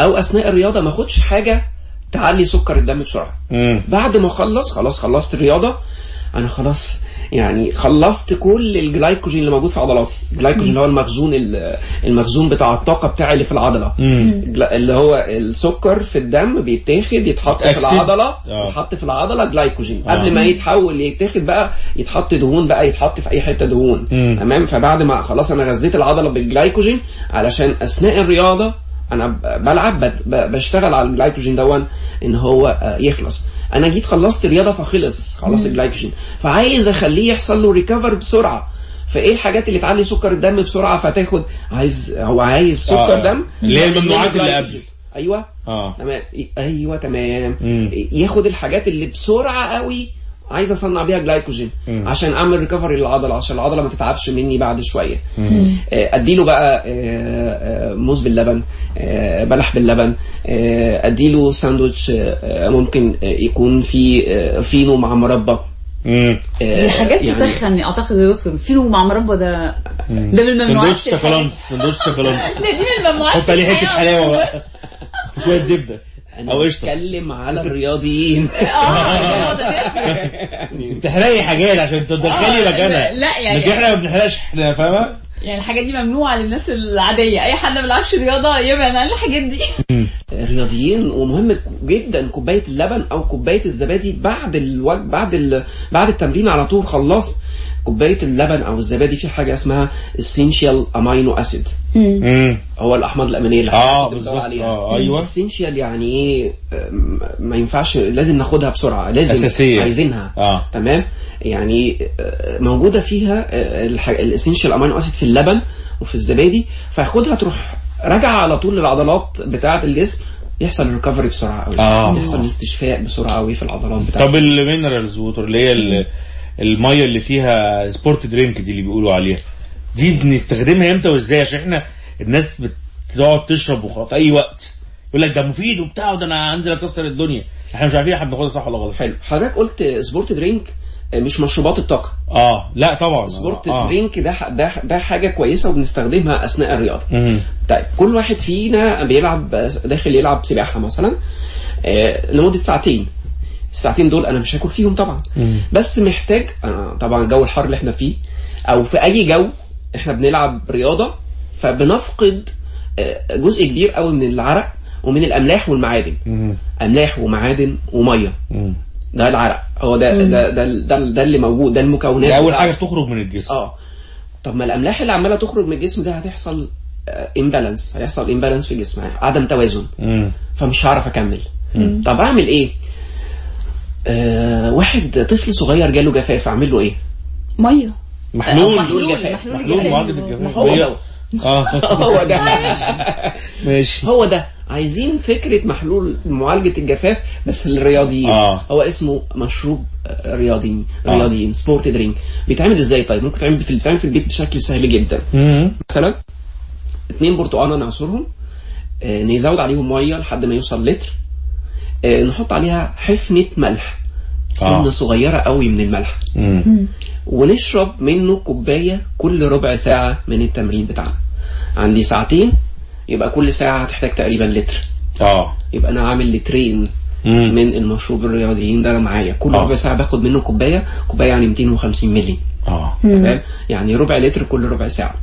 أو أثناء الرياضة ما أخدش حاجة تعلي سكر الدم بسرعة. بعد ما أخلص خلاص خلصت الرياضة أنا خلاص يعني خلصت كل الجلايكوجين اللي موجود في عضلاتي الجلايكوجين اللي هو المخزون ال- المخزون بتاع الطاقة بتاعي اللي في العضلة اللي هو السكر في الدم بيتاخد يتحط في. العضلة آه. يتحط في العضلة جلايكوجين آه. قبل ما يتحول يتاخد بقى يتحط دهون بقى يتحط في أي حتة دهون. تمام فبعد ما خلاص أنا غذيت العضلة بالجلايكوجين علشان أثناء الرياضة أنا بلعب بشتغل على الجلايكوجين دون إن هو آه، يخلص أنا جيت خلصت رياضة فخلص خلاص الجلايكوجين فعايز أخليه يحصل له recover بسرعة فإيه الحاجات اللي تعلي سكر الدم بسرعة فتاخد عايز هو عايز سكر آه. دم اللي هي الممنوعات اللي. قبل. أيوه آه تمام أيوه تمام مم. ياخد الحاجات اللي بسرعة قوي عايز اصنع بيها جلايكوجين. مم. عشان اعمل recovery للعضلة عشان العضلة ما تتعبش مني بعد شوية. آه، أديله بقى آه، آه، موز باللبن بلح باللبن أديله ساندوتش ممكن يكون فيه فينو مع مربى. مم. آه، دي حاجات يعني تسخن أعتقد يا دكتور. فينو مع مربى ده ده من الممنوعات. سندوتش تاكلانس سندوتش تاكلانس ده دي من الممنوعات. حط عليه حتة حلاوة بقى. شوية زبدة. أو قشطة. بتكلم على الرياضيين. آه ده تفرق. أنت بتحرقي حاجات عشان تدخلي آه، مكانها. لا، يعني- لكن إحنا ما بنحرقش إحنا فاهمة؟ يعني الحاجات دي ممنوعة للناس العادية. أي حد ما بيلعبش رياضة يبعد عن الحاجات دي. رياضيين ومهم جدا كوباية اللبن أو كوباية الزبادي بعد الوجب بعد ال... بعد التمرين على طول خلصت كوباية اللبن أو الزبادي في حاجة اسمها essential amino acid امم هو الأحماض الأمينية اللي آه بالظبط. عليها. آه أيوه. essential يعني إيه؟ ما ينفعش لازم ناخدها بسرعة لازم أساسية. عايزينها. آه. تمام؟ يعني آه، موجودة فيها ال essential amino acid في اللبن وفي الزبادي فاخدها تروح راجعة على طول للعضلات بتاعة الجسم يحصل recovery بسرعة قوي آه. يحصل استشفاء بسرعة قوي في العضلات بتاعته طب ال minerals water اللي هي ال- المية اللي فيها sport drink دي اللي بيقولوا عليها. دي بنستخدمها إمتى وازاي؟ عشان إحنا الناس بتقعد تشرب وخلاص في أي وقت. يقول لك ده مفيد وبتاع وده أنا هنزل أكسر الدنيا. إحنا مش عارفين إحنا بناخدها صح ولا غلط. حلو. حضرتك قلت sport drink آه، مش مشروبات الطاقة. آه. لا طبعا. سبورت آه. درينك ده ده ده حاجة كويسة وبنستخدمها أثناء الرياضة. مم. طيب كل واحد فينا بيلعب داخل يلعب سباحة مثلا آه، لمدة ساعتين. الساعتين دول أنا مش هاكل فيهم طبعا. بس محتاج أنا طبعا الجو الحر اللي إحنا فيه أو في أي جو إحنا بنلعب رياضة فبنفقد آه، جزء كبير قوي من العرق ومن الأملاح والمعادن. أملاح ومعادن ومية. ده العرق. هو ده ده ده, ده, ده اللي موجود ده المكونات ده أول بتاعته. حاجة تخرج من الجسم. آه. طب ما الأملاح اللي عمالة تخرج من الجسم ده هتحصل imbalance هيحصل imbalance في الجسم عدم توازن. مم. فمش هعرف أكمل. طب أعمل إيه؟ آه واحد طفل صغير جاله جفاف اعمل له إيه؟ مية. محلول. آه، محلول جفاف. محلول. معالجه الجفاف هو ده. آه. هو ده. ماشي. هو ده. عايزين فكرة محلول معالجة الجفاف بس للرياضيين آه. هو اسمه مشروب آه، رياضي رياضيين. sport drink. بيتعمل إزاي؟ طيب ممكن تعمل في بيتعمل في البيت بشكل سهل جدا. مثلا اتنين برتقانة نعصرهم آه، نزود عليهم مية لحد ما يوصل لتر. آه، نحط عليها حفنه ملح. سنه آه. صغيرة قوي من الملح. مم. ونشرب منه كوباية كل ربع ساعة من التمرين بتاعنا عندي ساعتين يبقى كل ساعة هتحتاج تقريبا لتر. آه. يبقى أنا عامل لترين مم. من المشروب الرياضيين ده معايا. كل آه. ربع ساعة باخد منه كوباية كوباية يعني 250 مللي. آه. تمام؟ يعني ربع لتر كل ربع ساعة.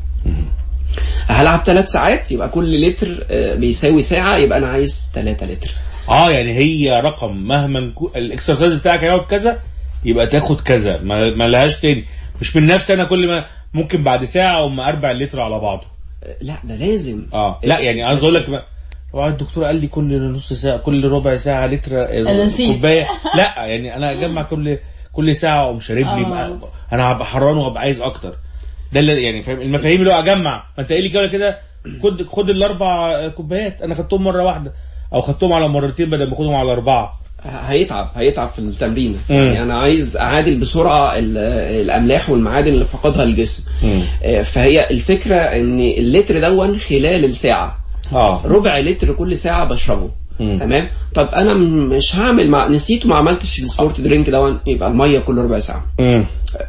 هلعب ثلاث ساعات يبقى كل لتر آه، بيساوي ساعة يبقى أنا عايز 3 لتر. آه يعني هي رقم مهما الاكسرسايز بتاعك هيقعد كذا يبقى تاخد كذا ما, ما لهاش تاني. مش من نفسي أنا كل ما ممكن بعد ساعة أقوم أربع لتر على بعضه. آه، لا ده لازم. آه لا يعني عايز أقول لك طبعا الدكتور قال لي كل نص ساعة كل ربع ساعة لتر آه،. كوباية. لا يعني أنا أجمع كل كل ساعة اقوم شارب لي آه. أنا هبقى حران وهبقى عايز أكتر. ده اللي يعني فاهم المفاهيم اللي هو أجمع. ما أنت قايل لي كده كده خد خد الأربع كوبايات أنا خدتهم مرة واحدة. أو خدتهم على مرتين بدل ما أخدهم على أربعة هيتعب هيتعب في التمرين مم. يعني أنا عايز أعادل بسرعة ال- الأملاح والمعادن اللي فقدها الجسم مم. آه، فهي الفكرة إن اللتر دون خلال الساعة آه ربع لتر كل ساعة بشربه مم. تمام؟ طب أنا مش هعمل مع نسيت وما عملتش ال sport drink دون يبقى المية كل ربع ساعة. امم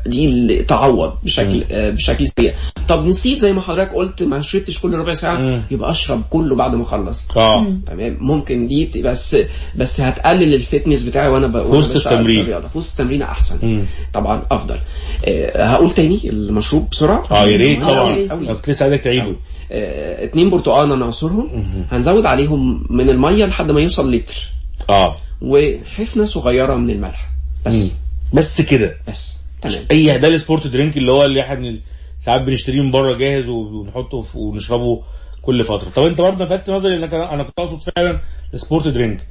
دي اللي تعوض بشكل آه، بشكل سريع طب نسيت زي ما حضرتك قلت ما شربتش كل ربع ساعة مم. يبقى أشرب كله بعد ما أخلص. آه. تمام؟ ممكن دي بس بس هتقلل ال fitness بتاعي وأنا ب... وأنا وسط في التمرين. في وسط التمرين أحسن. مم. طبعا أفضل. آه هقول تاني المشروب بسرعة؟ آه يا ريت طبعا. كنت لسه عايزك تعيده. اتنين برتقانة نعصرهم هنزود عليهم من المية لحد ما يوصل لتر. آه. وحفنة صغيرة من الملح. مم. بس بس كده. بس. تمام. أي ده ال sport drink اللي هو اللي إحنا ساعات بنشتريه من بره جاهز ونحطه في ونشربه كل فترة. طب أنت برضه لفت نظري إنك أنا أنا كنت أقصد فعلا ال sport drink.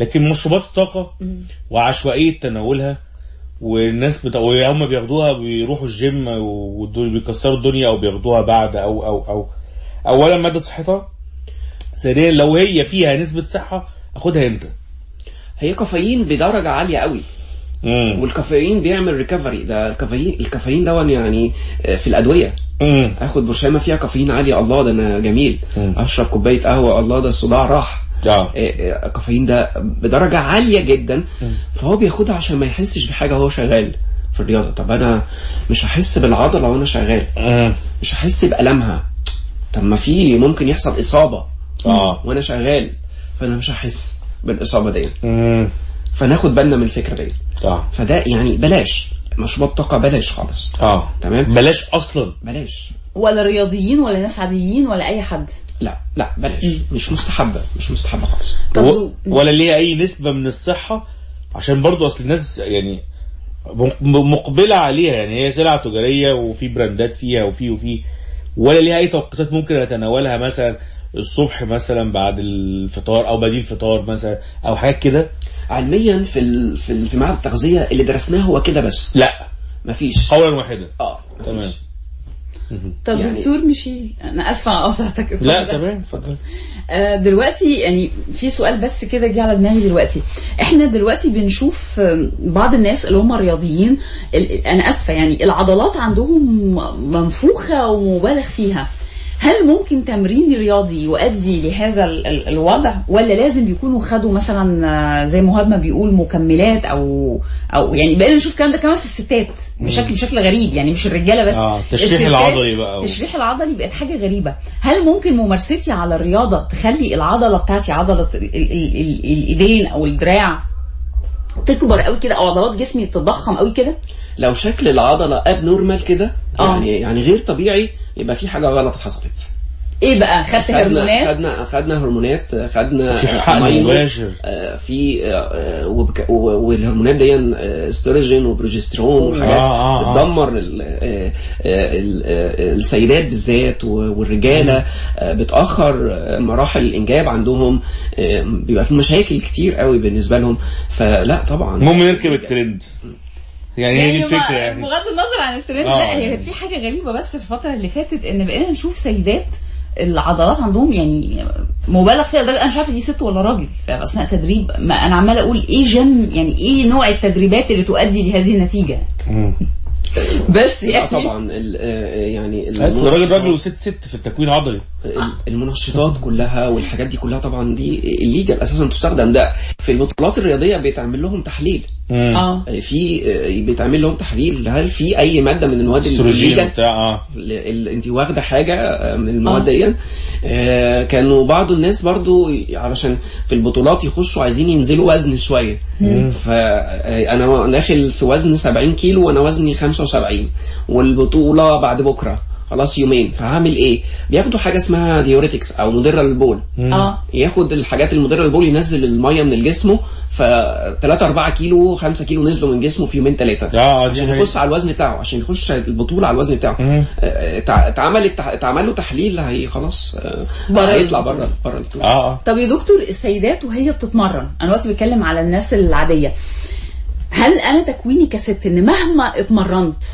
لكن مشروبات الطاقة وعشوائية تناولها والناس بتا... هم بياخدوها بيروحوا الجيم ودول بيكسروا الدنيا أو بياخدوها بعد أو أو أو اولا مدى صحتها ثانيا لو هي فيها نسبة صحة آخدها إمتى؟ هي كافيين بدرجة عالية قوي. امم والكافيين بيعمل ريكفري ده الكافيين الكافيين ده يعني آه، في الأدوية. امم آخد برشامة فيها كافيين عالي الله ده أنا جميل. مم. أشرب كوباية قهوة الله ده الصداع راح. آه، آه، الكافيين ده بدرجة عالية جدا. فهو بياخدها عشان ما يحسش بحاجة وهو شغال في الرياضة. طب أنا مش هحس بالعضلة وأنا شغال. امم مش هحس بألمها. طب ما في ممكن يحصل إصابة. آه. وأنا شغال فأنا مش هحس بالإصابة دي فناخد بالنا من الفكرة دي آه. فده يعني بلاش. مشروبات طاقه بلاش خالص. آه. تمام؟ بلاش أصلا. بلاش. ولا رياضيين ولا ناس عاديين ولا أي حد. لا لا بلاش. مش مستحبة مش مستحبة خالص. طب و... ولا ليها أي نسبة من الصحة؟ عشان برضو أصل الناس يعني مقبلة عليها. يعني هي سلعة تجارية وفي براندات فيها وفي وفي. ولا ليها أي توقيتات ممكن أتناولها مثلا الصبح مثلا بعد الفطار أو بديل الفطار مثلا أو حاجات كده؟ علميا في ال... في ال- في معهد التغذية اللي درسناه هو كده بس. لا. مفيش. قولا واحدا. آه مفيش. تمام طب يعني- دكتور ميشيل أنا آسفة على قطعتك. لا تمام اتفضل. آه، دلوقتي يعني في سؤال بس كده جه على دماغي دلوقتي. إحنا دلوقتي بنشوف بعض الناس اللي هم رياضيين أنا آسفة يعني العضلات عندهم منفوخة ومبالغ فيها. هل ممكن تمرين رياضي يؤدي لهذا ال- ال- الوضع ولا لازم يكونوا خدوا مثلا آه، زي مهاب ما بيقول مكملات أو أو يعني بقينا نشوف الكلام ده كمان في الستات بشكل بشكل غريب يعني مش الرجالة بس آه، تشريح الستات- العضلي بقى. تشريح العضلي بقت حاجة غريبة هل ممكن ممارستي على الرياضة تخلي العضلة بتاعتي عضلة ال ال ال ال الإيدين أو الدراع تكبر قوي كده أو عضلات جسمي تتضخم قوي كده لو شكل العضلة abnormal كده آه. يعني يعني غير طبيعي يبقى في حاجة غلط حصلت. إيه بقى؟ خدت هرمونات؟ خدنا خدنا هرمونات خدنا في آه، حقن مباشر. آه، في آه، وبك- والهرمونات دي استروجين وبروجسترون وحاجات آه، آه، آه. بتدمر ال- ال- السيدات بالذات والرجالة بتأخر مراحل الإنجاب عندهم بيبقى في مشاكل كتير قوي بالنسبة لهم. فلا طبعا. المهم نركب الترند. يعني هي دي يعني الفكرة ما- يعني. بغض النظر عن الترند آه. لا هي كانت في حاجة غريبة بس في الفترة اللي فاتت إن بقينا نشوف سيدات العضلات عندهم يعني مبالغ فيها لدرجة أنا مش عارفة دي ست ولا راجل في اثناء تدريب ما أنا عمالة أقول إيه جيم يعني إيه نوع التدريبات اللي تؤدي لهذه النتيجة. بس لا يعني طبعا ال- آه، يعني عايز راجل وست ست في التكوين العضلي. المنشطات كلها والحاجات دي كلها طبعا دي الليجل أساسا تستخدم. ده في البطولات الرياضية بيتعمل لهم تحليل. في بيتعمل لهم تحليل هل في أي مادة من المواد وبتاع آه. اللي انت واخدة حاجة من المواد دي آه، كانوا بعض الناس برضو علشان في البطولات يخشوا عايزين ينزلوا وزن شوية. فانا داخل في وزن 70 كيلو وأنا وزني 75 والبطولة بعد بكرة. خلاص يومين. فهعمل إيه؟ بياخدوا حاجة اسمها ديوريتكس أو مدره للبول. آه. ياخد الحاجات المدره للبول ينزل المية من جسمه ف 3 4 كيلو 5 كيلو نزلوا من جسمه في يومين ثلاثة آه دي عشان. يخش على الوزن بتاعه عشان يخش البطولة على الوزن بتاعه. آه، تع- اتعمل اتعمل له تحليل هي خلاص آه، بره. هيطلع البطولة. بره بره آه آه. طب يا دكتور السيدات وهي بتتمرن أنا دلوقتي بتكلم على الناس العادية. هل أنا تكويني كست إن مهما اتمرنت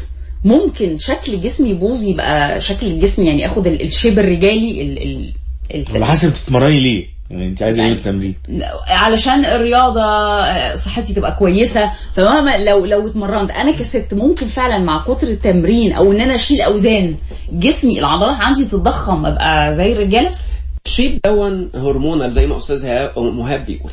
ممكن شكل جسمي يبوظ يبقى شكل الجسم يعني آخد ال- ال shape الرجالي ال ال ال- على حسب تتمرني ليه؟ يعني انت عايزة إيه يعني- التمرين علشان الرياضة آه، صحتي تبقى كويسة. فمهما لو لو اتمرنت أنا كست ممكن فعلا مع كتر التمرين أو إن أنا أشيل أوزان جسمي العضلات عندي تتضخم أبقى زي الرجالة. ال shape دون hormonal زي ما أستاذ ها- مهاب بيقول.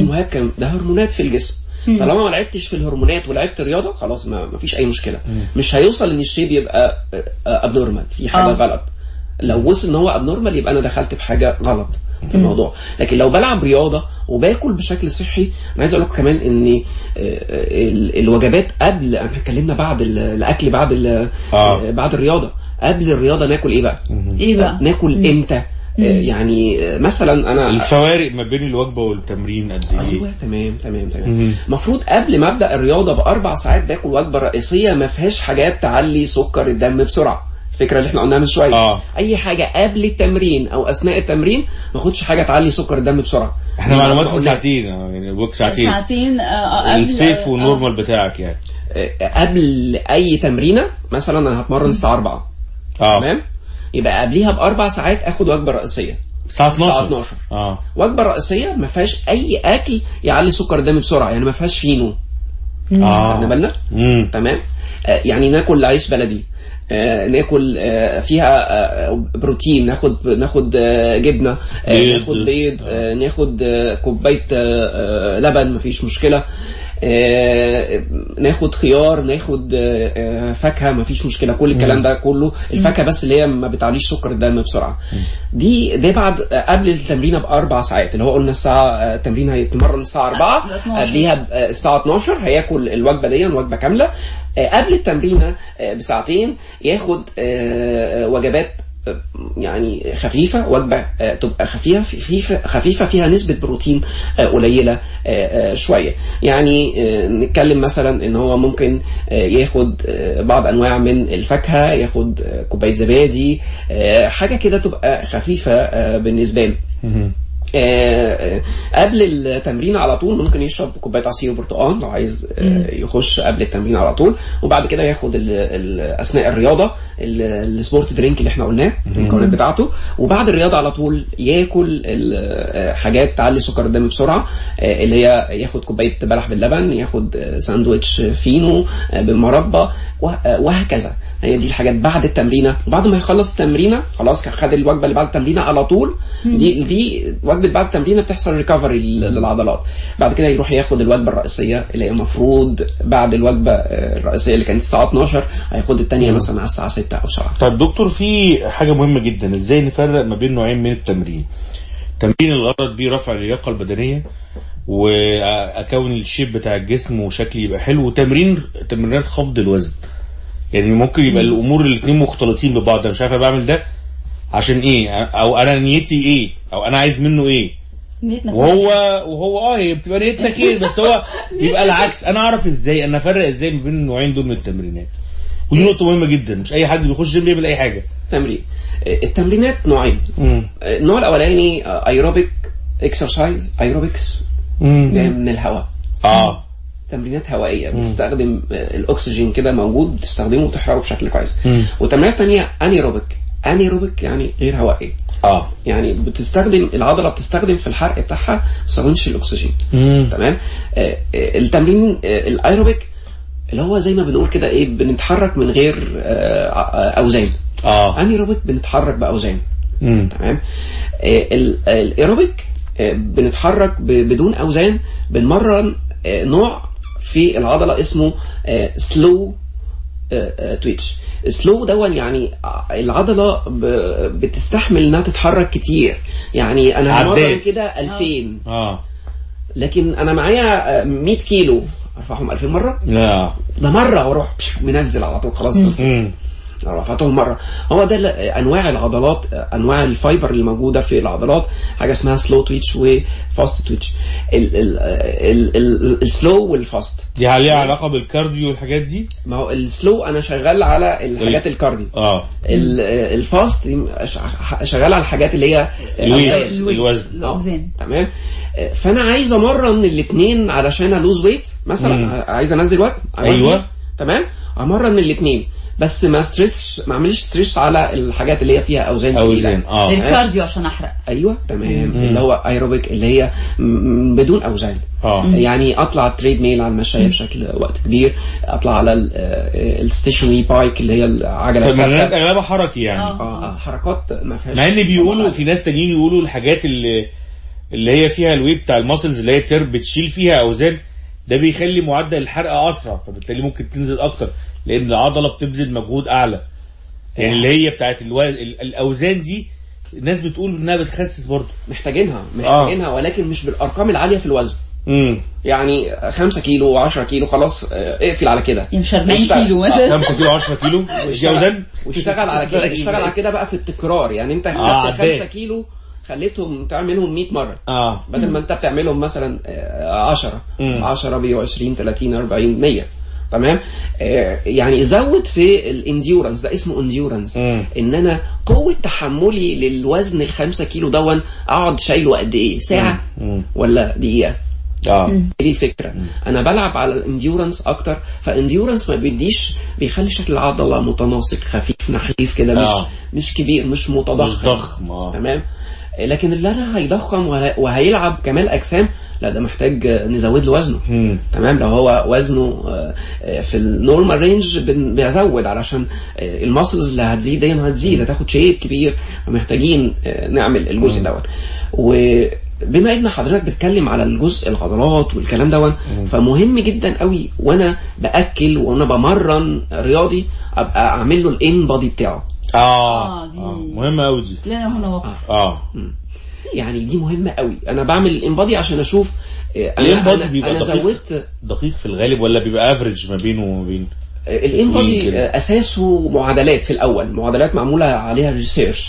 مهاب كان ده هرمونات في الجسم. طالما ما لعبتش في الهرمونات ولعبت رياضه خلاص ما, ما فيش أي مشكلة. مش هيوصل إن ال shape يبقى abnormal في حاجة آه. غلط. لو وصل إن هو abnormal يبقى أنا دخلت في حاجة غلط في الموضوع. لكن لو بلعب رياضة وباكل بشكل صحي أنا عايز أقول لكم كمان إن آه، ال- الوجبات قبل إحنا اتكلمنا بعد ال- الأكل بعد ال- آه. آه، بعد الرياضة. قبل الرياضة ناكل إيه بقى؟ إيه بقى؟ ناكل إمتى؟ آه، يعني آه، مثلا أنا الفوارق ما بين الوجبة والتمرين قد إيه؟ أيوه تمام تمام. تمام. المفروض قبل ما أبدأ الرياضة بأربع ساعات باكل وجبة رئيسية ما فيهاش حاجات تعلي سكر الدم بسرعة. الفكرة اللي إحنا قلناها من شوية. آه. أي حاجة قبل التمرين أو أثناء التمرين ما اخدش حاجة تعلي سكر الدم بسرعة. إحنا معلوماتنا قلنا- ساعتين آه، يعني الوقت ساعتين. ساعتين آه، آه، قبل- السيف آه، والنورمال بتاعك يعني. آه، قبل أي تمرينة مثلا أنا هتمرن الساعة 4 آه. تمام؟ يبقى قبليها بأربع ساعات آخد وجبة رئيسية. الساعة 12 الساعة 12. آه. وجبة رئيسية ما فيهاش أي أكل يعلي سكر الدم بسرعة يعني ما فيهاش فينو آه. خدنا بالنا؟ تمام. آه، يعني ناكل عيش بلدي. آه، ناكل آه، فيها آه، بروتين ناخد ناخد آه، جبنة آه، بيض. ناخد بيض آه، ناخد آه، كوباية آه، آه، لبن مفيش مشكلة. آه، ناخد خيار ناخد آه، آه، فاكهة مفيش مشكلة. كل الكلام ده كله الفاكهة بس اللي هي ما بتعليش سكر الدم بسرعة. دي ده بعد آه، قبل التمرين بأربع ساعات. اللي هو قلنا الساعة آه، التمرين هيتمرن الساعة 4 الساعة 12. قبليها ب- آه، الساعة 12 هياكل الوجبة دي وجبة كاملة. آه، قبل التمرينه آه، بساعتين ياخد آه، آه، وجبات آه، يعني خفيفة وجبة آه، تبقى خفيفة خفيفة خفيفة فيها نسبة بروتين آه، قليلة آه، شوية. يعني نتكلم مثلا إن هو ممكن ياخد بعض أنواع من الفاكهة ياخد كوباية زبادي حاجة كده تبقى خفيفة بالنسبة له. قبل التمرين على طول ممكن يشرب كوباية عصير برتقال لو عايز آه، يخش قبل التمرين على طول. وبعد كده ياخد أثناء الرياضة ال- السبورت درينك اللي إحنا قلناه المكونات بتاعته. وبعد الرياضة على طول ياكل آه، حاجات تعلي سكر الدم بسرعة آه، اللي هي ياخد كوباية بلح باللبن ياخد آه، ساندوتش فينو آه، بالمربى وه- آه، وهكذا. هي دي الحاجات بعد التمرينة. وبعد ما يخلص التمرينة خلاص خد الوجبة اللي بعد التمرينة على طول. دي دي وجبة بعد التمرينة بتحصل recovery للعضلات. بعد كده يروح ياخد الوجبة الرئيسية اللي هي المفروض بعد الوجبة آه، الرئيسية اللي كانت الساعة 12 هياخد الثانية مثلا على الساعة 6 أو 7 طب دكتور في حاجة مهمة جدا. إزاي نفرق ما بين نوعين من التمرين؟ تمرين الغرض بيه رفع اللياقة البدنية واكون الشيب بتاع الجسم وشكلي يبقى حلو وتمرين تمرينات خفض الوزن. يعني ممكن يبقى الأمور الاتنين مختلطين ببعض. أنا مش عارف بعمل ده عشان إيه؟ أو أنا نيتي إيه؟ أو أنا عايز منه إيه؟ وهو وهو آه هي بتبقى نيتنا كده بس هو يبقى العكس. أنا أعرف إزاي أنا أفرق إزاي ما بين النوعين دول من التمرينات. ودي نقطة مهمة جدا. مش أي حد بيخش جيم بيعمل أي حاجة. تمرين. التمرينات نوعين. النوع الأولاني aerobic exercise aerobics جاي من الهواء. آه. تمرينات هوائية بتستخدم آه، الأكسجين كده موجود بتستخدمه وتحرقه بشكل كويس. وتمرينات تانية anaerobic anaerobic يعني غير هوائيه آه. يعني بتستخدم العضلة بتستخدم في الحرق بتاعها ما تستخدمش الاكسجين. تمام؟ آه، آه، التمرين آه، الايروبيك اللي هو زي ما بنقول كده إيه بنتحرك من غير آه، آه، أوزان. آه. anaerobic بنتحرك بأوزان. تمام؟ آه، ال- الايروبيك آه، بنتحرك بدون أوزان بنمرن نوع في العضلة اسمه slow twitch slow دون يعني ب- بتستحمل إنها تتحرك كتير. يعني أنا عدات. كده 2000 آه. لكن أنا معايا آه، 100 كيلو. أرفعهم 2000 مرة؟ لا. ده مرة وأروح منزل على طول خلاص. رفعتهم مرة. هو ده أنواع العضلات أنواع ال fiber اللي موجودة في العضلات. حاجة اسمها slow twitch و fast twitch ال slow وال fast دي عليها علاقة بال cardio والحاجات دي؟ ما هو ال slow أنا شغال على الحاجات ال cardio. آه. ال- ال fast ش- شغال على الحاجات اللي هي ال weight أوزان. الوزن. تمام. فأنا عايز أمرن الاثنين علشان أ lose weight مثلا. عايز أنزل وزن أيوة. تمام. أمرن الاثنين بس ما stress ما اعملش stress على الحاجات اللي هي فيها أوزان أوزان. آه. ال cardio عشان أحرق. أيوه تمام. اللي هو ايروبيك اللي هي بدون أوزان. آه. يعني أطلع treadmill على المشاية بشكل وقت كبير أطلع على ال stationary bike اللي هي العجلة الثابتة. أغلبها حركي يعني. آه. آه، حركات ما فيهاش مع إن بيقولوا في ناس تانيين يقولوا الحاجات اللي اللي هي فيها ال weight بتاع ال muscles اللي هي تر بتشيل فيها أوزان ده بيخلي معدل الحرق أسرع فبالتالي ممكن تنزل أكتر لأن العضلة بتبذل مجهود أعلى. يعني اللي هي بتاعت الوز... ال- الأوزان دي الناس بتقول إنها بتخسس برضه. محتاجينها محتاجينها ولكن مش بالأرقام العالية في الوزن. امم يعني 5 كيلو و10 كيلو خلاص آه، اقفل على كده. يعني مش 40 واشتغل. كيلو مثلا 5 كيلو 10 كيلو. دي واشتغل- أوزان؟ واشتغل على كده اشتغل على كده بقى في التكرار. يعني انت آه، خدت عداد. 5 كيلو خليتهم تعملهم 100 مرة. آه. بدل ما انت بتعملهم مثلا 10 مم. 10 120 30 40 100 تمام؟ آه، يعني زود في ال endurance ده اسمه endurance مم. إن أنا قوة تحملي للوزن ال 5 كيلو دون أقعد شايله قد إيه؟ ساعة مم. ولا دقيقة؟ آه. دي الفكرة. أنا بلعب على ال endurance أكتر. ف endurance ما بيديش بيخلي شكل العضلة متناسق خفيف نحيف كده مش آه. مش كبير مش متضخم. مش ضخم، آه. تمام؟ لكن اللي أنا هيضخم وه- وهيلعب كمال أجسام لا ده محتاج نزود له وزنه. مم. تمام؟ لو هو وزنه آه، آه، في ال normal range بيزود علشان آه، ال muscles اللي هتزيد دي هتزيد هتاخد shape كبير فمحتاجين آه، نعمل الجزء دوت. وبما إن حضرتك بتتكلم على الجزء العضلات والكلام دوت فمهم جدا قوي وأنا بأكل وأنا بمرن رياضي أبقى أعمل له ال InBody بتاعه. آه. دي- آه. مهمة قوي دي. لنا هنا وقف آه. يعني دي مهمة قوي أنا بعمل ال InBody عشان أشوف آه، أنا أنا, بيبقى أنا دقيق. زودت دقيق في الغالب ولا بيبقى average ما بينه وما بين ال InBody كده. أساسه معادلات في الأول. معادلات معمولة عليها research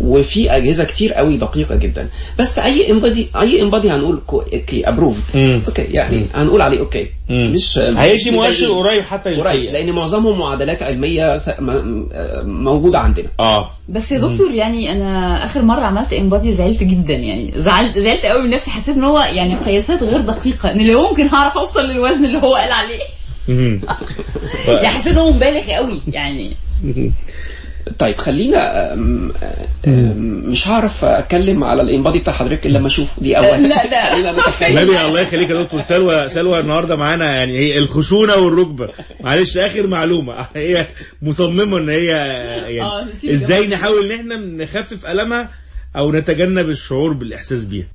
وفي أجهزة كتير قوي دقيقة جدا. بس أي InBody أي InBody هنقول okay approved مم. okay يعني هنقول عليه okay. مم. مش هيجي مؤشر. قريب حتى قريب. لأن معظمهم معادلات علمية س- م- موجودة عندنا. آه. بس يا دكتور يعني أنا آخر مرة عملت InBody زعلت جدا يعني زعلت زعلت قوي من نفسي. حسيت إن هو يعني قياسات غير دقيقة. ان لو ممكن هعرف أوصل للوزن اللي هو قال عليه. مم. يعني حسيت إن هو مبالغ قوي يعني. طيب خلينا آم، آم، مش هعرف أتكلم على الانبادي بتاع حضرتك إلا لما أشوفه. دي أول. لا، لا. نبي الله يخليك يا دكتور. سلوى سلوى النهارده معانا يعني هي الخشونة والركبة. معلش آخر معلومة. هي مصممة إن هي آه، يعني إزاي. نحاول إن إحنا نخفف ألمها أو نتجنب الشعور بالإحساس بيها؟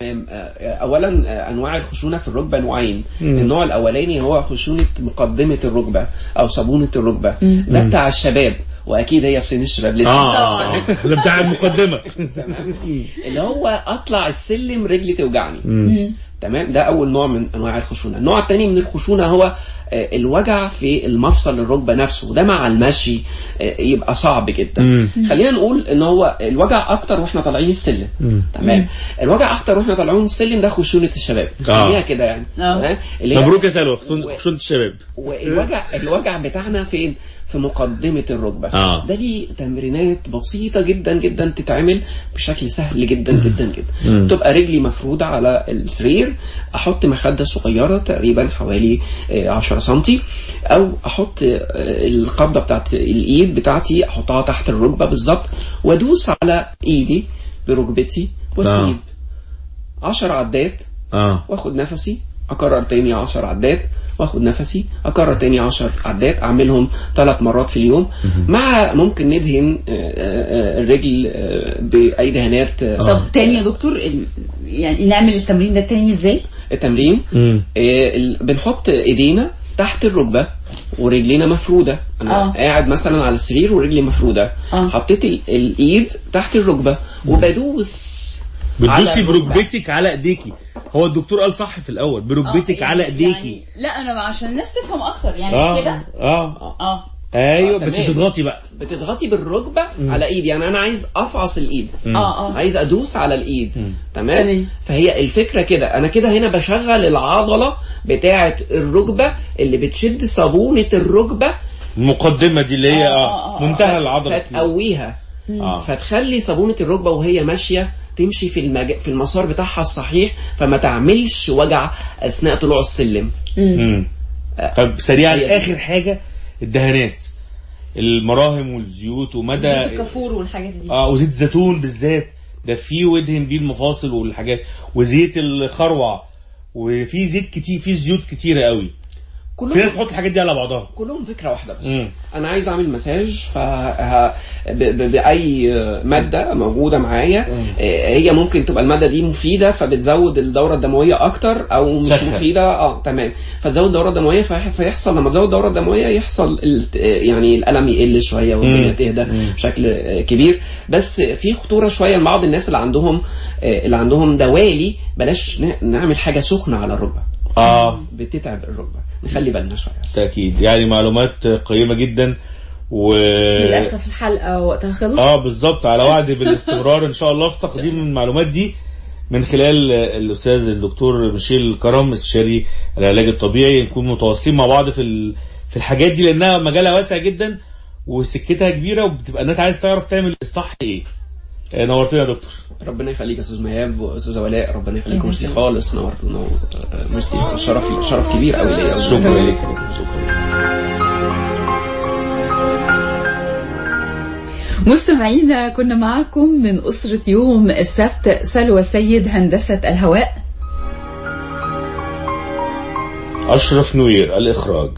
تمام. آه، اولا آه، أنواع الخشونة في الركبة نوعين. النوع الأولاني هو خشونة مقدمة الركبة أو صابونة الركبة. ده بتاع الشباب. وأكيد هي في سن الشباب لسه. آه آه. ده بتاع المقدمه اللي هو أطلع السلم رجلي توجعني. تمام؟ ده أول نوع من أنواع الخشونة. النوع الثاني من الخشونة هو آه، الوجع في المفصل الركبة نفسه وده مع المشي آه، يبقى صعب جدا. خلينا نقول إن هو الوجع أكتر وإحنا طالعين السلم. تمام؟ الوجع أكتر وإحنا طالعين السلم ده خشونة الشباب. نسميها كده يعني. آه. تمام؟ اللي هي- مبروك يا سلوى خشونة خشونة الشباب. والوجع الوجع بتاعنا فين؟ في مقدمة الركبة. آه. ده ليه تمرينات بسيطة جدا جدا تتعمل بشكل سهل جدا جدا جدا. تبقى رجلي مفرودة على السرير أحط مخدة صغيرة تقريبا حوالي آه، 10 سنتي أو أحط آه، القبضة بتاعت الإيد بتاعتي أحطها تحت الركبة بالظبط وأدوس على إيدي بركبتي وأسيب. 10 عدات آه. وأخد نفسي أكرر تاني 10 عدات وآخد نفسي أكرر تاني 10 عدات أعملهم ثلاث مرات في اليوم. مع ممكن ندهن آه، آه، الرجل آه، بأي دهانات طب تاني يا دكتور يعني نعمل التمرين ده تاني إزاي؟ التمرين بنحط إيدينا تحت الركبة ورجلينا مفرودة. أنا آه. قاعد مثلا على السرير ورجلي مفرودة. آه. حطيت ال- الإيد تحت الركبة. وبدوس بتدوسي. بركبتك على ايديكي. هو الدكتور قال صح في الأول بركبتك آه، على يعني- ايديكي. يعني لا أنا عشان الناس تفهم أكتر يعني آه كده؟ آه. آه. أيوه آه، بس تمام. تضغطي بقى. بتضغطي بالركبة على ايدي يعني أنا عايز أفعص الإيد. آه آه. عايز أدوس على الإيد. تمام؟ تمام. فهي الفكرة كده. أنا كده هنا بشغل العضلة بتاعه الركبة اللي بتشد صابونة الركبة. المقدمة دي اللي هي آه، آه آه، آه. منتهى العضلة. فتقويها. آه. فتخلي صابونة الركبة وهي ماشية تمشي في المج... في المسار بتاعها الصحيح فما تعملش وجع أثناء طلوع السلم. مم. طب سريعا. آخر حاجة الدهانات. المراهم والزيوت ومدى زيت الكافور والحاجات دي. آه وزيت زيتون بالذات. ده في ودهن بيه المفاصل والحاجات. وزيت الخروع. وفي زيت كتير في زيوت كتيرة قوي. في ناس كلهم تحط الحاجات دي على بعضها. كلهم فكرة واحدة بس. مم. أنا عايز أعمل مساج ف ب... ب... بأي مادة موجودة معايا آه، هي ممكن تبقى المادة دي مفيدة فبتزود الدورة الدموية أكتر أو مش سخن. مفيدة. آه تمام. فتزود الدوره الدمويه فيح- فيحصل لما تزود الدوره الدمويه يحصل ال... يعني الألم يقل شوية والدنيا تهدى بشكل آه، كبير. بس في خطورة شوية لبعض الناس اللي عندهم آه، اللي عندهم دوالي بلاش نعمل حاجة سخنة على الركبة. آه. بتتعب الركبة. نخلي بالنا شوية. بالتأكيد. يعني معلومات قيمة جدا و للأسف الحلقة وقتها خلص. آه بالظبط. على وعد بالاستمرار إن شاء الله في تقديم المعلومات دي من خلال الأستاذ الدكتور ميشيل كرم استشاري العلاج الطبيعي. نكون متواصلين مع بعض في ال- في الحاجات دي لأنها مجالها واسع جدا وسكتها كبيرة وبتبقى الناس عايز تعرف تعمل الصح إيه. نورتنا يا دكتور. ربنا يخليك يا أستاذ مهاب وأستاذ ولاء ربنا يخليك ميرسي خالص نورتونا آه، ميرسي شرف شرف كبير قوي ليا. شكرا لك شكرا مستمعينا كنا معكم من أسرة يوم السبت سلوى سيد هندسة الهواء. أشرف نوير الإخراج.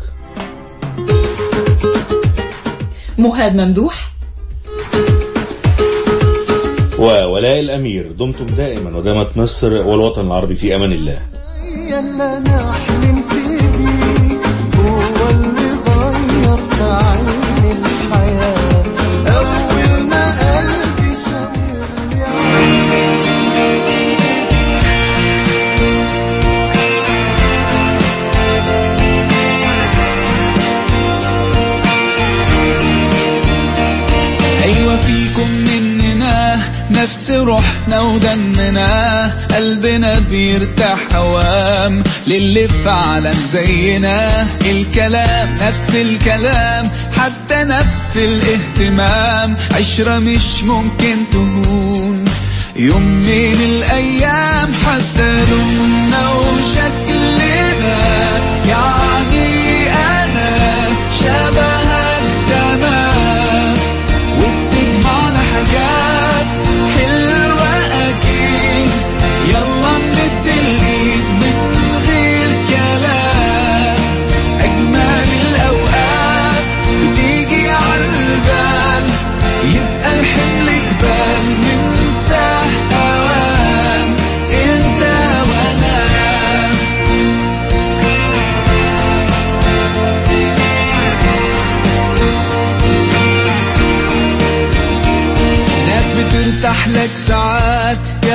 مهاب ممدوح وولاء الأمير دمتم دائما ودامت مصر والوطن العربي في أمان الله. يلا هو اللي غير نفس روحنا ودمنا قلبنا بيرتاح هوام للي فعلا زينا الكلام نفس الكلام حتى نفس الاهتمام. عشرة مش ممكن تهون. يوم من الأيام حتى لوننا وشكلنا. يعني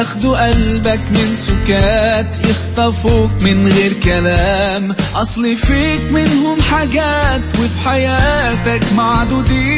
ياخدوا قلبك من سكات يخطفوك من غير كلام. أصل فيك منهم حاجات وفي حياتك معدودين.